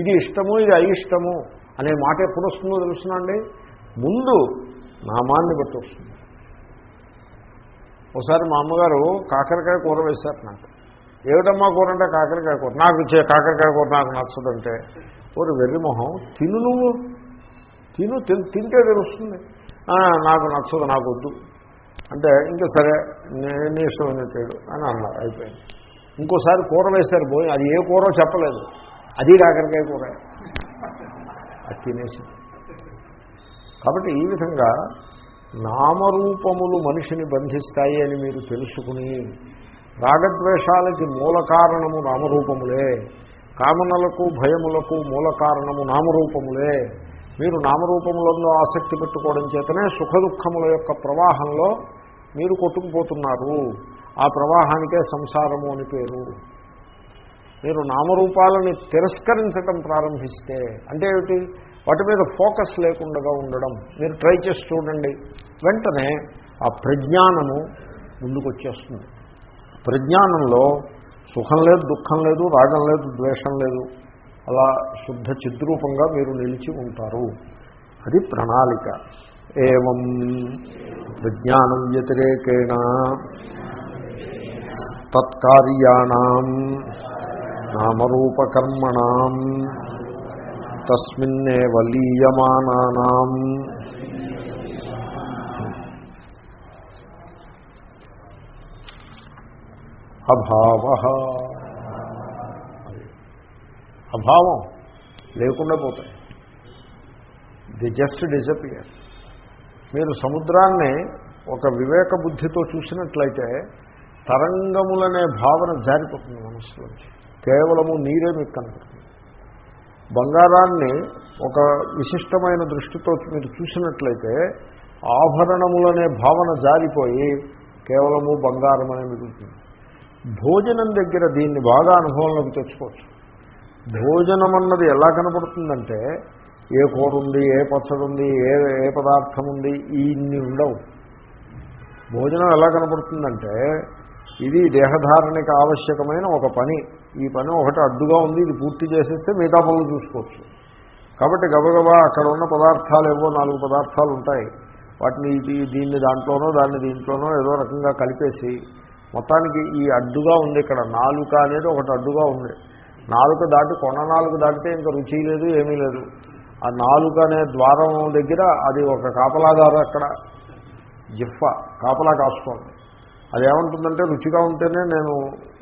ఇది ఇష్టము ఇది అయిష్టము అనే మాట ఎప్పుడు వస్తుందో తెలుసునండి ముందు నామాన్ని బట్టి వస్తుంది. ఒకసారి మా అమ్మగారు కాకరకాయ కూర వేశారు నాకు. ఏమిటమ్మా కూర అంటే కాకరకాయ కూర? నాకు ఇచ్చే కాకరకాయ కూర నాకు నచ్చదంటే. ఓరు వెర్రిమొహం తిను నువ్వు. తిను తింటే తెలుస్తుంది. నాకు నచ్చదు నాకు వద్దు. అంటే ఇంకా సరే నే- ఇష్టమైనట్టాడు అని అన్నారు అయిపోయింది. ఇంకోసారి కూర వేశారు పోయి అది ఏ కూరో చెప్పలేదు. అది కాకరకాయ కూర. అది తినేసి. కాబట్టి ఈ విధంగా నామరూపములు మనిషిని బంధిస్తాయి అని మీరు తెలుసుకుని రాగద్వేషాలకి మూల కారణము నామరూపములే. కామనలకు భయములకు మూల కారణము నామరూపములే. మీరు నామరూపములలో ఆసక్తి పెట్టుకోవడం చేతనే సుఖ దుఃఖముల యొక్క ప్రవాహంలో మీరు కొట్టుకుపోతున్నారు. ఆ ప్రవాహానికే సంసారము అని పేరు. మీరు నామరూపాలని తిరస్కరించటం ప్రారంభిస్తే అంటే ఏమిటి? వాటి మీద ఫోకస్ లేకుండా ఉండడం. మీరు ట్రై చేసి చూడండి. వెంటనే ఆ ప్రజ్ఞానము ముందుకు వచ్చేస్తుంది ప్రజ్ఞానంలో సుఖం లేదు దుఃఖం లేదు రాగం లేదు ద్వేషం లేదు. అలా శుద్ధ చిద్రూపంగా మీరు నిలిచి ఉంటారు. అది ప్రణాళిక. ఏం ప్రజ్ఞానం వ్యతిరేకేణ తత్కార్యాణం నామరూపకర్మణం తస్మిన్నే లీయమానానాం. అభావ అభావం లేకుండా పోతాయి. ది జస్ట్ డిజపియర్ మీరు సముద్రాన్ని ఒక వివేక బుద్ధితో చూసినట్లయితే తరంగములనే భావన జారిపోతుంది మనస్సులోంచి కేవలము నీరే మీకు కనపడుతుంది. బంగారాన్ని ఒక విశిష్టమైన దృష్టితో మీరు చూసినట్లయితే ఆభరణములనే భావన జారిపోయి కేవలము బంగారం అనే మిగులుతుంది. భోజనం దగ్గర దీన్ని బాగా అనుభవంలోకి తెచ్చుకోవచ్చు. భోజనం అన్నది ఎలా కనపడుతుందంటే ఏ కూర ఉంది ఏ పచ్చడి ఉంది ఏ ఏ పదార్థం ఉంది ఇన్ని ఉండవు. భోజనం ఎలా కనపడుతుందంటే ఇది దేహధారణకి ఆవశ్యకమైన ఒక పని. ఈ పని ఒకటి అడ్డుగా ఉంది ఇది పూర్తి చేసేస్తే మిగతా పనులు చూసుకోవచ్చు. కాబట్టి గబగబా అక్కడ ఉన్న పదార్థాలు ఏవో నాలుగు పదార్థాలు ఉంటాయి. వాటిని దీన్ని దాంట్లోనో దాన్ని దీంట్లోనో ఏదో రకంగా కలిపేసి మొత్తానికి ఈ అడ్డుగా ఉంది ఇక్కడ నాలుక అనేది ఒకటి అడ్డుగా ఉంది. నాలుక దాటి కొన నాలుగు దాటితే ఇంకా రుచి లేదు ఏమీ లేదు. ఆ నాలుక అనే ద్వారం దగ్గర అది ఒక కాపలాదారు అక్కడ. జిఫ కాపలా కాసుకోండి అది ఏమంటుందంటే రుచిగా ఉంటేనే నేను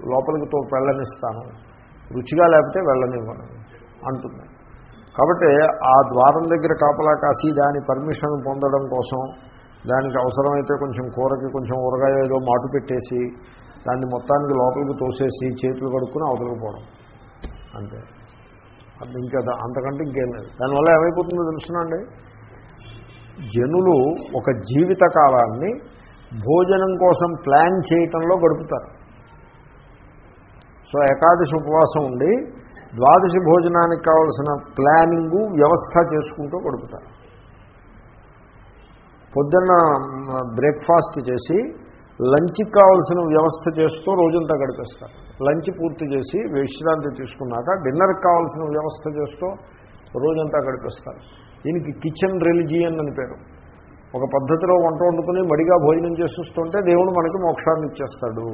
లోపలికి తో వెళ్ళనిస్తాను. రుచిగా లేకపోతే వెళ్ళనివ్వను అంటుంది. కాబట్టి ఆ ద్వారం దగ్గర కాపలా కాసి దాని పర్మిషన్ పొందడం కోసం దానికి అవసరమైతే కొంచెం కూరకి కొంచెం ఊరగాయ ఏదో మాటు పెట్టేసి దాన్ని మొత్తానికి లోపలికి తోసేసి చేతులు కడుక్కుని అవతలకు పోవడం. అంతే. అది ఇంకా అంతకంటే ఇంకేం లేదు. దానివల్ల ఏమైపోతుందో తెలుసునండి జనులు ఒక జీవిత కాలాన్ని భోజనం కోసం ప్లాన్ చేయటంలో గడుపుతారు. సో ఏకాదశి ఉపవాసం ఉండి ద్వాదశి భోజనానికి కావలసిన ప్లానింగు వ్యవస్థ చేసుకుంటూ గడుపుతారు. పొద్దున్న బ్రేక్ఫాస్ట్ చేసి లంచ్కి కావాల్సిన వ్యవస్థ చేస్తూ రోజంతా గడిపేస్తారు. లంచ్ పూర్తి చేసి విశ్రాంతి తీసుకున్నాక డిన్నర్కి కావాల్సిన వ్యవస్థ చేస్తూ రోజంతా గడిపిస్తారు. దీనికి కిచెన్ రిలిజియన్ అని పేరు. ఒక పద్ధతిలో వంట వండుకుని మడిగా భోజనం చేస్తుంటే దేవుడు మనకి మోక్షాన్ని ఇచ్చేస్తాడు.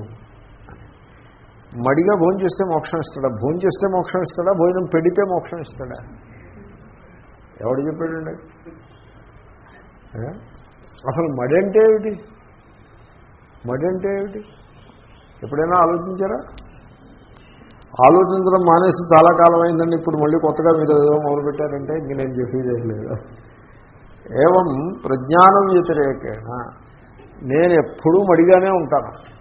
మడిగా భోజనం చేస్తే మోక్షం ఇస్తాడా? భోజనం చేస్తే మోక్షం ఇస్తాడా? భోజనం పెడితే మోక్షం ఇస్తాడా? ఎవడు చెప్పాడండి? అసలు మడి అంటే ఏమిటి? మడి అంటే ఏమిటి? ఎప్పుడైనా ఆలోచించారా? ఆలోచించడం మానేసి చాలా కాలం అయిందండి ఇప్పుడు మళ్ళీ కొత్తగా మీరు ఏదో మొదలుపెట్టారంటే ఇంక నేను చెప్పేది లేదు. ఏవం ప్రజ్ఞానం వ్యతిరేకేణ. నేను ఎప్పుడూ మడిగానే ఉంటాను.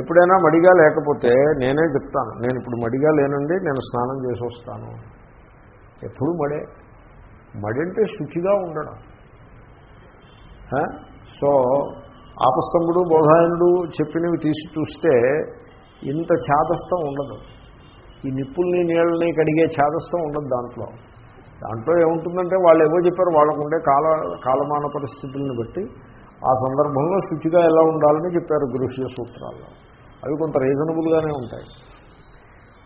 ఎప్పుడైనా మడిగా లేకపోతే నేనే చెప్తాను. నేను ఇప్పుడు మడిగా లేనండి నేను స్నానం చేసి వస్తాను. ఎప్పుడు మడే. మడి అంటే శుచిగా ఉండడం. సో ఆపస్తంభుడు బోధాయనుడు చెప్పినవి తీసి చూస్తే ఇంత ఛాదస్థం ఉండదు. ఈ నిప్పుల్ని నీళ్ళని కడిగే ఛాదస్థం ఉండదు దాంట్లో. దాంట్లో ఏముంటుందంటే వాళ్ళు ఏవో చెప్పారు వాళ్ళకుండే కాల కాలమాన పరిస్థితులను బట్టి. ఆ సందర్భంలో శుచిగా ఎలా ఉండాలని చెప్పారు గృహ్య సూత్రాల్లో. అవి కొంత రీజనబుల్గానే ఉంటాయి.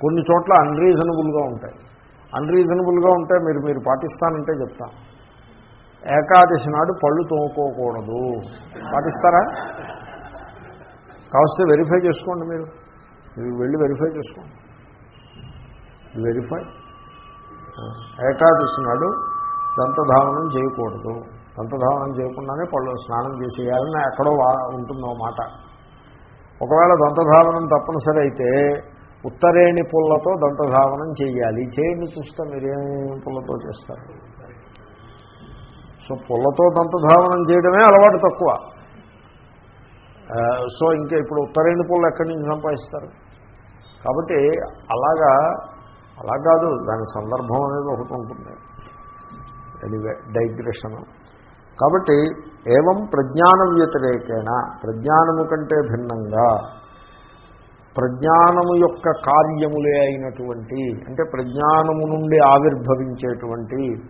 కొన్ని చోట్ల అన్రీజనబుల్గా ఉంటాయి. అన్రీజనబుల్గా ఉంటే మీరు మీరు పాటిస్తానంటే చెప్తాను ఏకాదశి నాడు పళ్ళు తోముకోకూడదు. పాటిస్తారా? కావస్తే వెరిఫై చేసుకోండి మీరు. మీరు వెళ్ళి వెరిఫై చేసుకోండి. వెరిఫై. ఏకాదశి నాడు దంతధావనం చేయకూడదు. దంతధావనం చేయకుండానే పళ్ళు స్నానం చేసేయాలని ఎక్కడో వా- ఉంటుందో మాట. ఒకవేళ దంతధావనం తప్పనిసరి అయితే ఉత్తరేణి పుల్లతో దంతధావనం చేయాలి. చేయండి చూస్తే మీరేం పుల్లతో చేస్తారు? సో పుల్లతో దంతధావనం చేయడమే అలవాటు తక్కువ. సో ఇంకా ఇప్పుడు ఉత్తరేణి పుల్ల ఎక్కడి నుంచి సంపాదిస్తారు? కాబట్టి అలాగా అలా కాదు దాని సందర్భం అనేది ఒకటి ఉంటుంది. ఎనివే డైగ్రెషను కాబట్టి ఏవం ప్రజ్ఞాన వ్యతిరేకేణ ప్రజ్ఞానము కంటే భిన్నంగా ప్రజ్ఞానము యొక్క కార్యములే అయినటువంటి అంటే ప్రజ్ఞానము నుండి ఆవిర్భవించేటువంటి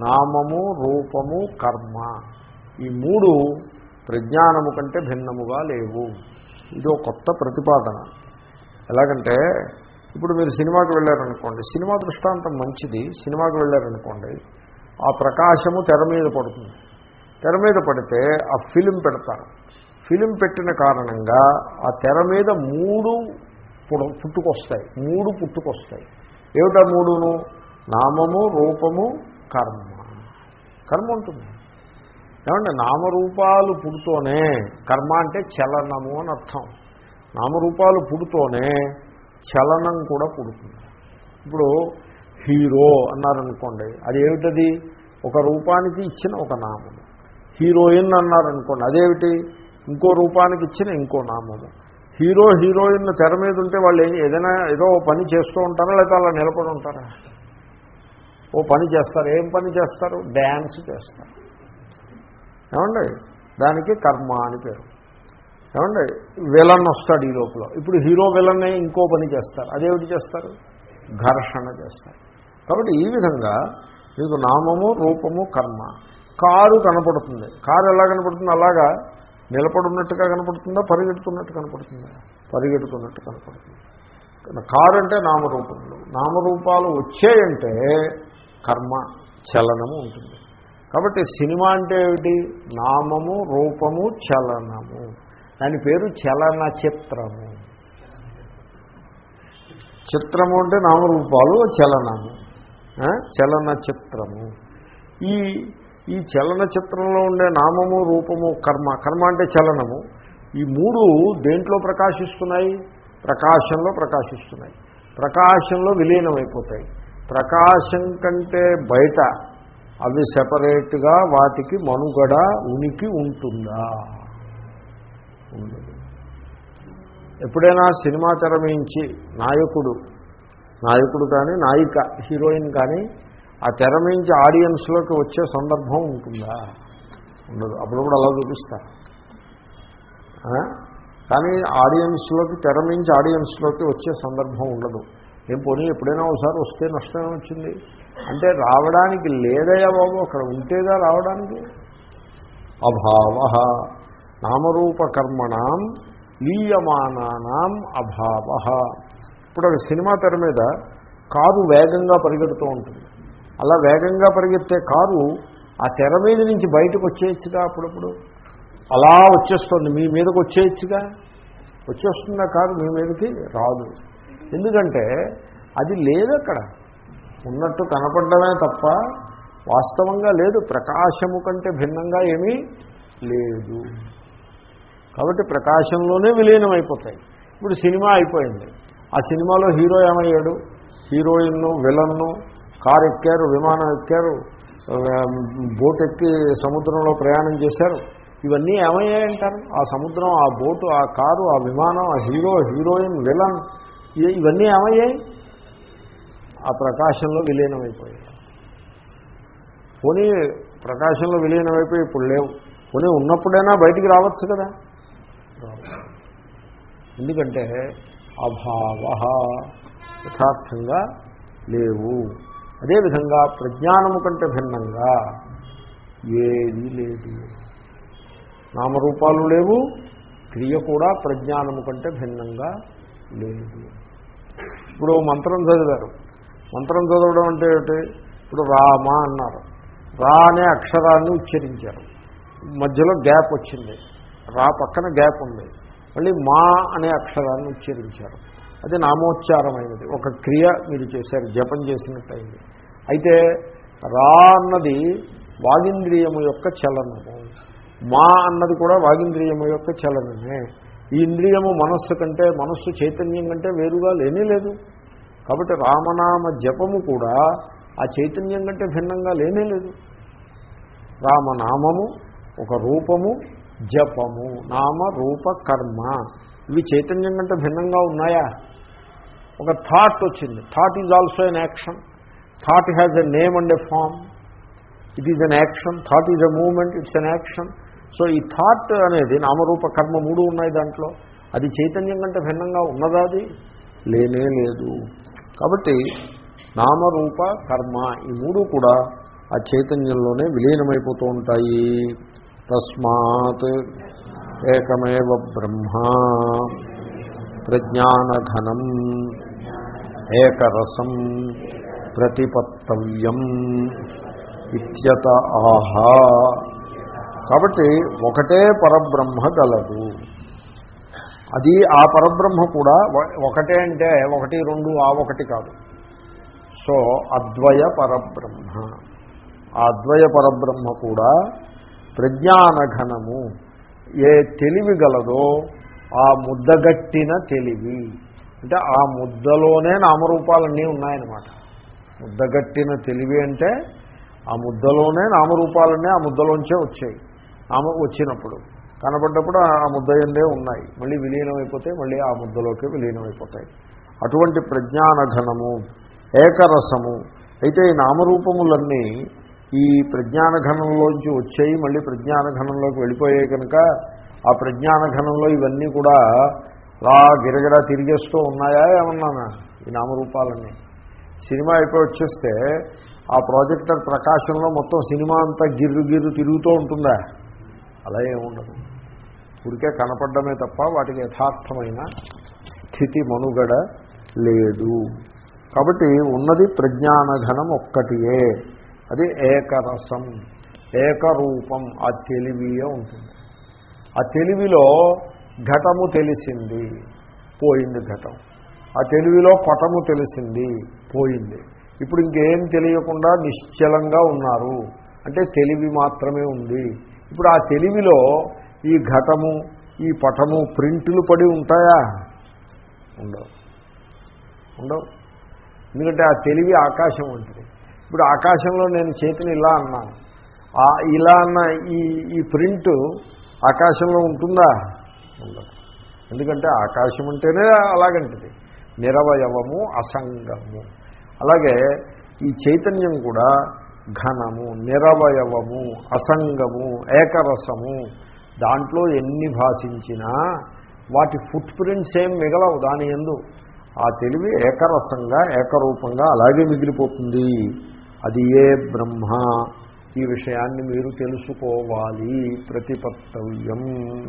నామము రూపము కర్మ. ఈ మూడు ప్రజ్ఞానము కంటే భిన్నముగా లేవు. ఇది ఒక కొత్త ప్రతిపాదన. ఎలాగంటే ఇప్పుడు మీరు సినిమాకి వెళ్ళారనుకోండి సినిమా దృష్టాంతం మంచిది సినిమాకి వెళ్ళారనుకోండి ఆ ప్రకాశము తెర మీద పడుతుంది. తెర మీద పడితే ఆ ఫిలిం పెడతారు. ఫిలిం పెట్టిన కారణంగా ఆ తెర మీద మూడు పుట్టుకొస్తాయి మూడు పుట్టుకొస్తాయి. ఏమిటా మూడును? నామము రూపము కర్మ. కర్మ ఉంటుంది. ఏమంటే నామరూపాలు పుడుతూనే కర్మ అంటే చలనము అని అర్థం. నామరూపాలు పుడుతూనే చలనం కూడా పుడుతుంది. ఇప్పుడు హీరో అన్నారనుకోండి అది ఏమిటది? ఒక రూపానికి ఇచ్చిన ఒక నామము. హీరోయిన్ అన్నారనుకోండి అదేమిటి? ఇంకో రూపానికి ఇచ్చిన ఇంకో నామము. హీరో హీరోయిన్ తెర మీద ఉంటే వాళ్ళు ఏదైనా ఏదో పని చేస్తూ ఉంటారా లేకపోతే అలా నిలబడి ఉంటారా? ఓ పని చేస్తారు. ఏం పని చేస్తారు? డ్యాన్స్ చేస్తారు. ఏమండి? దానికి కర్మ అని పేరు. ఏమండి? విలన్ వస్తాడు ఈ లోపల. ఇప్పుడు హీరో విలన్నే ఇంకో పని చేస్తారు. అదేమిటి చేస్తారు? ఘర్షణ చేస్తారు. కాబట్టి ఈ విధంగా మీకు నామము రూపము కర్మ. కారు కనపడుతుంది. కారు ఎలా కనపడుతుంది? అలాగా నిలబడున్నట్టుగా కనపడుతుందా? పరిగెడుతున్నట్టు కనపడుతుందా? పరిగెడుతున్నట్టు కనపడుతుంది. కారు అంటే నామరూపములు. నామరూపాలు వచ్చాయంటే కర్మ చలనము ఉంటుంది. కాబట్టి సినిమా అంటే ఏమిటి? నామము రూపము చలనము. దాని పేరు చలన చిత్రము చిత్రము అంటే నామరూపాలు చలనము. చలన చిత్రము ఈ ఈ చలన చిత్రంలో ఉండే నామము రూపము కర్మ కర్మ అంటే చలనము. ఈ మూడు దేంట్లో ప్రకాశిస్తున్నాయి? ప్రకాశంలో ప్రకాశిస్తున్నాయి. ప్రకాశంలో విలీనమైపోతాయి. ప్రకాశం కంటే బయట అవి సెపరేట్గా వాటికి మనుగడ ఉనికి ఉంటుందా? ఉండదు. ఎప్పుడైనా సినిమా తెర మించి నాయకుడు నాయకుడు కానీ నాయిక హీరోయిన్ కానీ ఆ తెర మించి ఆడియన్స్లోకి వచ్చే సందర్భం ఉంటుందా? ఉండదు. అప్పుడు కూడా అలా చూపిస్తారు కానీ ఆడియన్స్లోకి తెర మించి ఆడియన్స్లోకి వచ్చే సందర్భం ఉండదు. ఏం పోనీ ఎప్పుడైనా ఒకసారి వస్తే నష్టం వచ్చింది అంటే రావడానికి లేదయ్యా బాబు అక్కడ ఉంటేగా రావడానికి? అభావ. నామరూపకర్మణం లీయమానానాం అభావ. ఇప్పుడు ఒక సినిమా తెర మీద కారు వేగంగా పరిగెడుతూ ఉంటుంది. అలా వేగంగా పరిగెత్తే కారు ఆ తెర మీద నుంచి బయటకు వచ్చేయచ్చుగా అప్పుడప్పుడు? అలా వచ్చేస్తుంది. మీ మీదకి వచ్చేయచ్చుగా? వచ్చేస్తున్న కారు మీ మీదకి రాదు. ఎందుకంటే అది లేదు అక్కడ. ఉన్నట్టు కనపడమే తప్ప వాస్తవంగా లేదు. ప్రకాశము కంటే భిన్నంగా ఏమీ లేదు. కాబట్టి ప్రకాశంలోనే విలీనం అయిపోతాయి ఇప్పుడు సినిమా అయిపోయింది. ఆ సినిమాలో హీరో ఏమయ్యాడు? హీరోయిన్ విలన్ను కారు ఎక్కారు విమానం ఎక్కారు బోట్ ఎక్కి సముద్రంలో ప్రయాణం చేశారు. ఇవన్నీ ఏమయ్యాయంటారు? ఆ సముద్రం ఆ బోటు ఆ కారు ఆ విమానం ఆ హీరో హీరోయిన్ విలన్ ఇవన్నీ ఏమయ్యాయి? ఆ ప్రకాశంలో విలీనమైపోయాయి. పోనీ ప్రకాశంలో విలీనమైపోయి ఇప్పుడు లేవు. పోనీ ఉన్నప్పుడైనా బయటికి రావచ్చు కదా? ఎందుకంటే అభావ యథార్థంగా లేవు. అదేవిధంగా ప్రజ్ఞానము కంటే భిన్నంగా ఏది లేదు. నామరూపాలు లేవు క్రియ కూడా ప్రజ్ఞానము కంటే భిన్నంగా లేదు. ఇప్పుడు మంత్రం చదివారు. మంత్రం చదవడం అంటే ఏమిటి? ఇప్పుడు రామ అన్నారు. రా అనే అక్షరాన్ని ఉచ్చరించారు. మధ్యలో గ్యాప్ వచ్చింది. రా పక్కన గ్యాప్ ఉంది. మళ్ళీ మా అనే అక్షరాన్ని ఉచ్చరించారు. అది నామోచ్చారమైనది ఒక క్రియ మీరు చేశారు జపం చేసినట్టయింది. అయితే రా అన్నది వాగింద్రియము యొక్క చలనము. మా అన్నది కూడా వాగింద్రియము యొక్క చలనమే. ఈ ఇంద్రియము మనస్సు కంటే మనస్సు చైతన్యం కంటే వేరుగా లేనే లేదు. కాబట్టి రామనామ జపము కూడా ఆ చైతన్యం కంటే భిన్నంగా లేనే లేదు. రామనామము ఒక రూపము జపము నామ రూప కర్మ. ఇవి చైతన్యం కంటే భిన్నంగా ఉన్నాయా? ఒక థాట్ వచ్చింది. Thought is also an action thought has a name and a form it is an action thought is a movement it's an action so ఈ థాట్ అనేది నామరూప కర్మ మూడు ఉన్నాయి దాంట్లో. అది చైతన్యం కంటే భిన్నంగా ఉన్నదా అది? లేనే లేదు. కాబట్టి నామరూప కర్మ ఈ మూడు కూడా ఆ చైతన్యంలోనే విలీనమైపోతూ ఉంటాయి. తస్మాత్ ఏకమేవ బ్రహ్మ ప్రజ్ఞానఘనం ఏకరసం ప్రతిపత్తవ్యం ఇత్యత ఆహా. కాబట్టి ఒకటే పరబ్రహ్మ గలదు. అది ఆ పరబ్రహ్మ కూడా ఒకటే అంటే ఒకటి రెండు ఆ ఒకటి కాదు. సో అద్వయ పరబ్రహ్మ. ఆ అద్వయ పరబ్రహ్మ కూడా ప్రజ్ఞానఘనము ఏ తెలివి గలదో ఆ ముద్దగట్టిన తెలివి. అంటే ఆ ముద్దలోనే నామరూపాలన్నీ ఉన్నాయన్నమాట. ముద్దగట్టిన తెలివి అంటే ఆ ముద్దలోనే నామరూపాలన్నీ ఆ ముద్దలోంచే వచ్చాయి. ఆమ వచ్చినప్పుడు. కనబడ్డప్పుడు ఆ ముద్దయందే ఉన్నాయి. మళ్ళీ విలీనమైపోతాయి మళ్ళీ ఆ ముద్దలోకి విలీనమైపోతాయి. అటువంటి ప్రజ్ఞానఘనము ఏకరసము అయితే ఈ నామరూపములన్నీ ఈ ప్రజ్ఞానఘనంలోంచి వచ్చాయి మళ్ళీ ప్రజ్ఞానఘనంలోకి వెళ్ళిపోయాయి కనుక ఆ ప్రజ్ఞానఘనంలో ఇవన్నీ కూడా అలా గిరగిరా తిరిగేస్తూ ఉన్నాయా ఏమన్నానా ఈ నామరూపాలన్నీ? సినిమా అయిపోయి వచ్చేస్తే ఆ ప్రాజెక్టర్ ప్రకాశంలో మొత్తం సినిమా అంతా గిర్రు గిర్రు తిరుగుతూ ఉంటుందా? అలా ఏముండదు ఊరికే కనపడమే తప్ప వాటికి యథార్థమైన స్థితి మనుగడ లేదు. కాబట్టి ఉన్నది ప్రజ్ఞానఘనం ఒక్కటియే. అది ఏకరసం ఏకరూపం ఆ తెలివియే ఉంటుంది. ఆ తెలివిలో ఘటము తెలిసింది పోయింది ఘటం. ఆ తెలివిలో పటము తెలిసింది పోయింది. ఇప్పుడు ఇంకేం తెలియకుండా నిశ్చలంగా ఉన్నారు. అంటే తెలివి మాత్రమే ఉంది. ఇప్పుడు ఆ తెలివిలో ఈ ఘటము ఈ పటము ప్రింట్లు పడి ఉంటాయా? ఉండవు. ఉండవు. ఎందుకంటే ఆ తెలివి ఆకాశం ఉంటుంది ఇప్పుడు ఆకాశంలో నేను చేతిని ఇలా అన్నాను. ఇలా అన్న ఈ ఈ ప్రింట్ ఆకాశంలో ఉంటుందా? ఉండదు. ఎందుకంటే ఆకాశం అంటేనే అలాగంటిది. నిరవయవము అసంగము. అలాగే ఈ చైతన్యం కూడా ఘనము నిరవయవము అసంగము ఏకరసము. దాంట్లో ఎన్ని భాషించినా వాటి ఫుట్ ప్రింట్స్ ఏం మిగలవు దాని ఎందు. ఆ తెలివి ఏకరసంగా ఏకరూపంగా అలాగే మిగిలిపోతుంది. అది ఏ బ్రహ్మ? ఈ విషయాన్ని మీరు తెలుసుకోవాలి. ప్రతిపత్తవ్యం.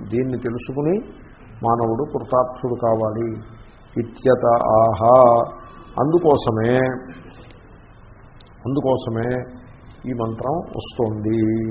దీన్ని తెలుసుకుని మానవుడు కృతార్థుడు కావాలి. ఇత్యత ఆహా. అందుకోసమే అందుకోసమే ఈ మంత్రం వస్తుంది.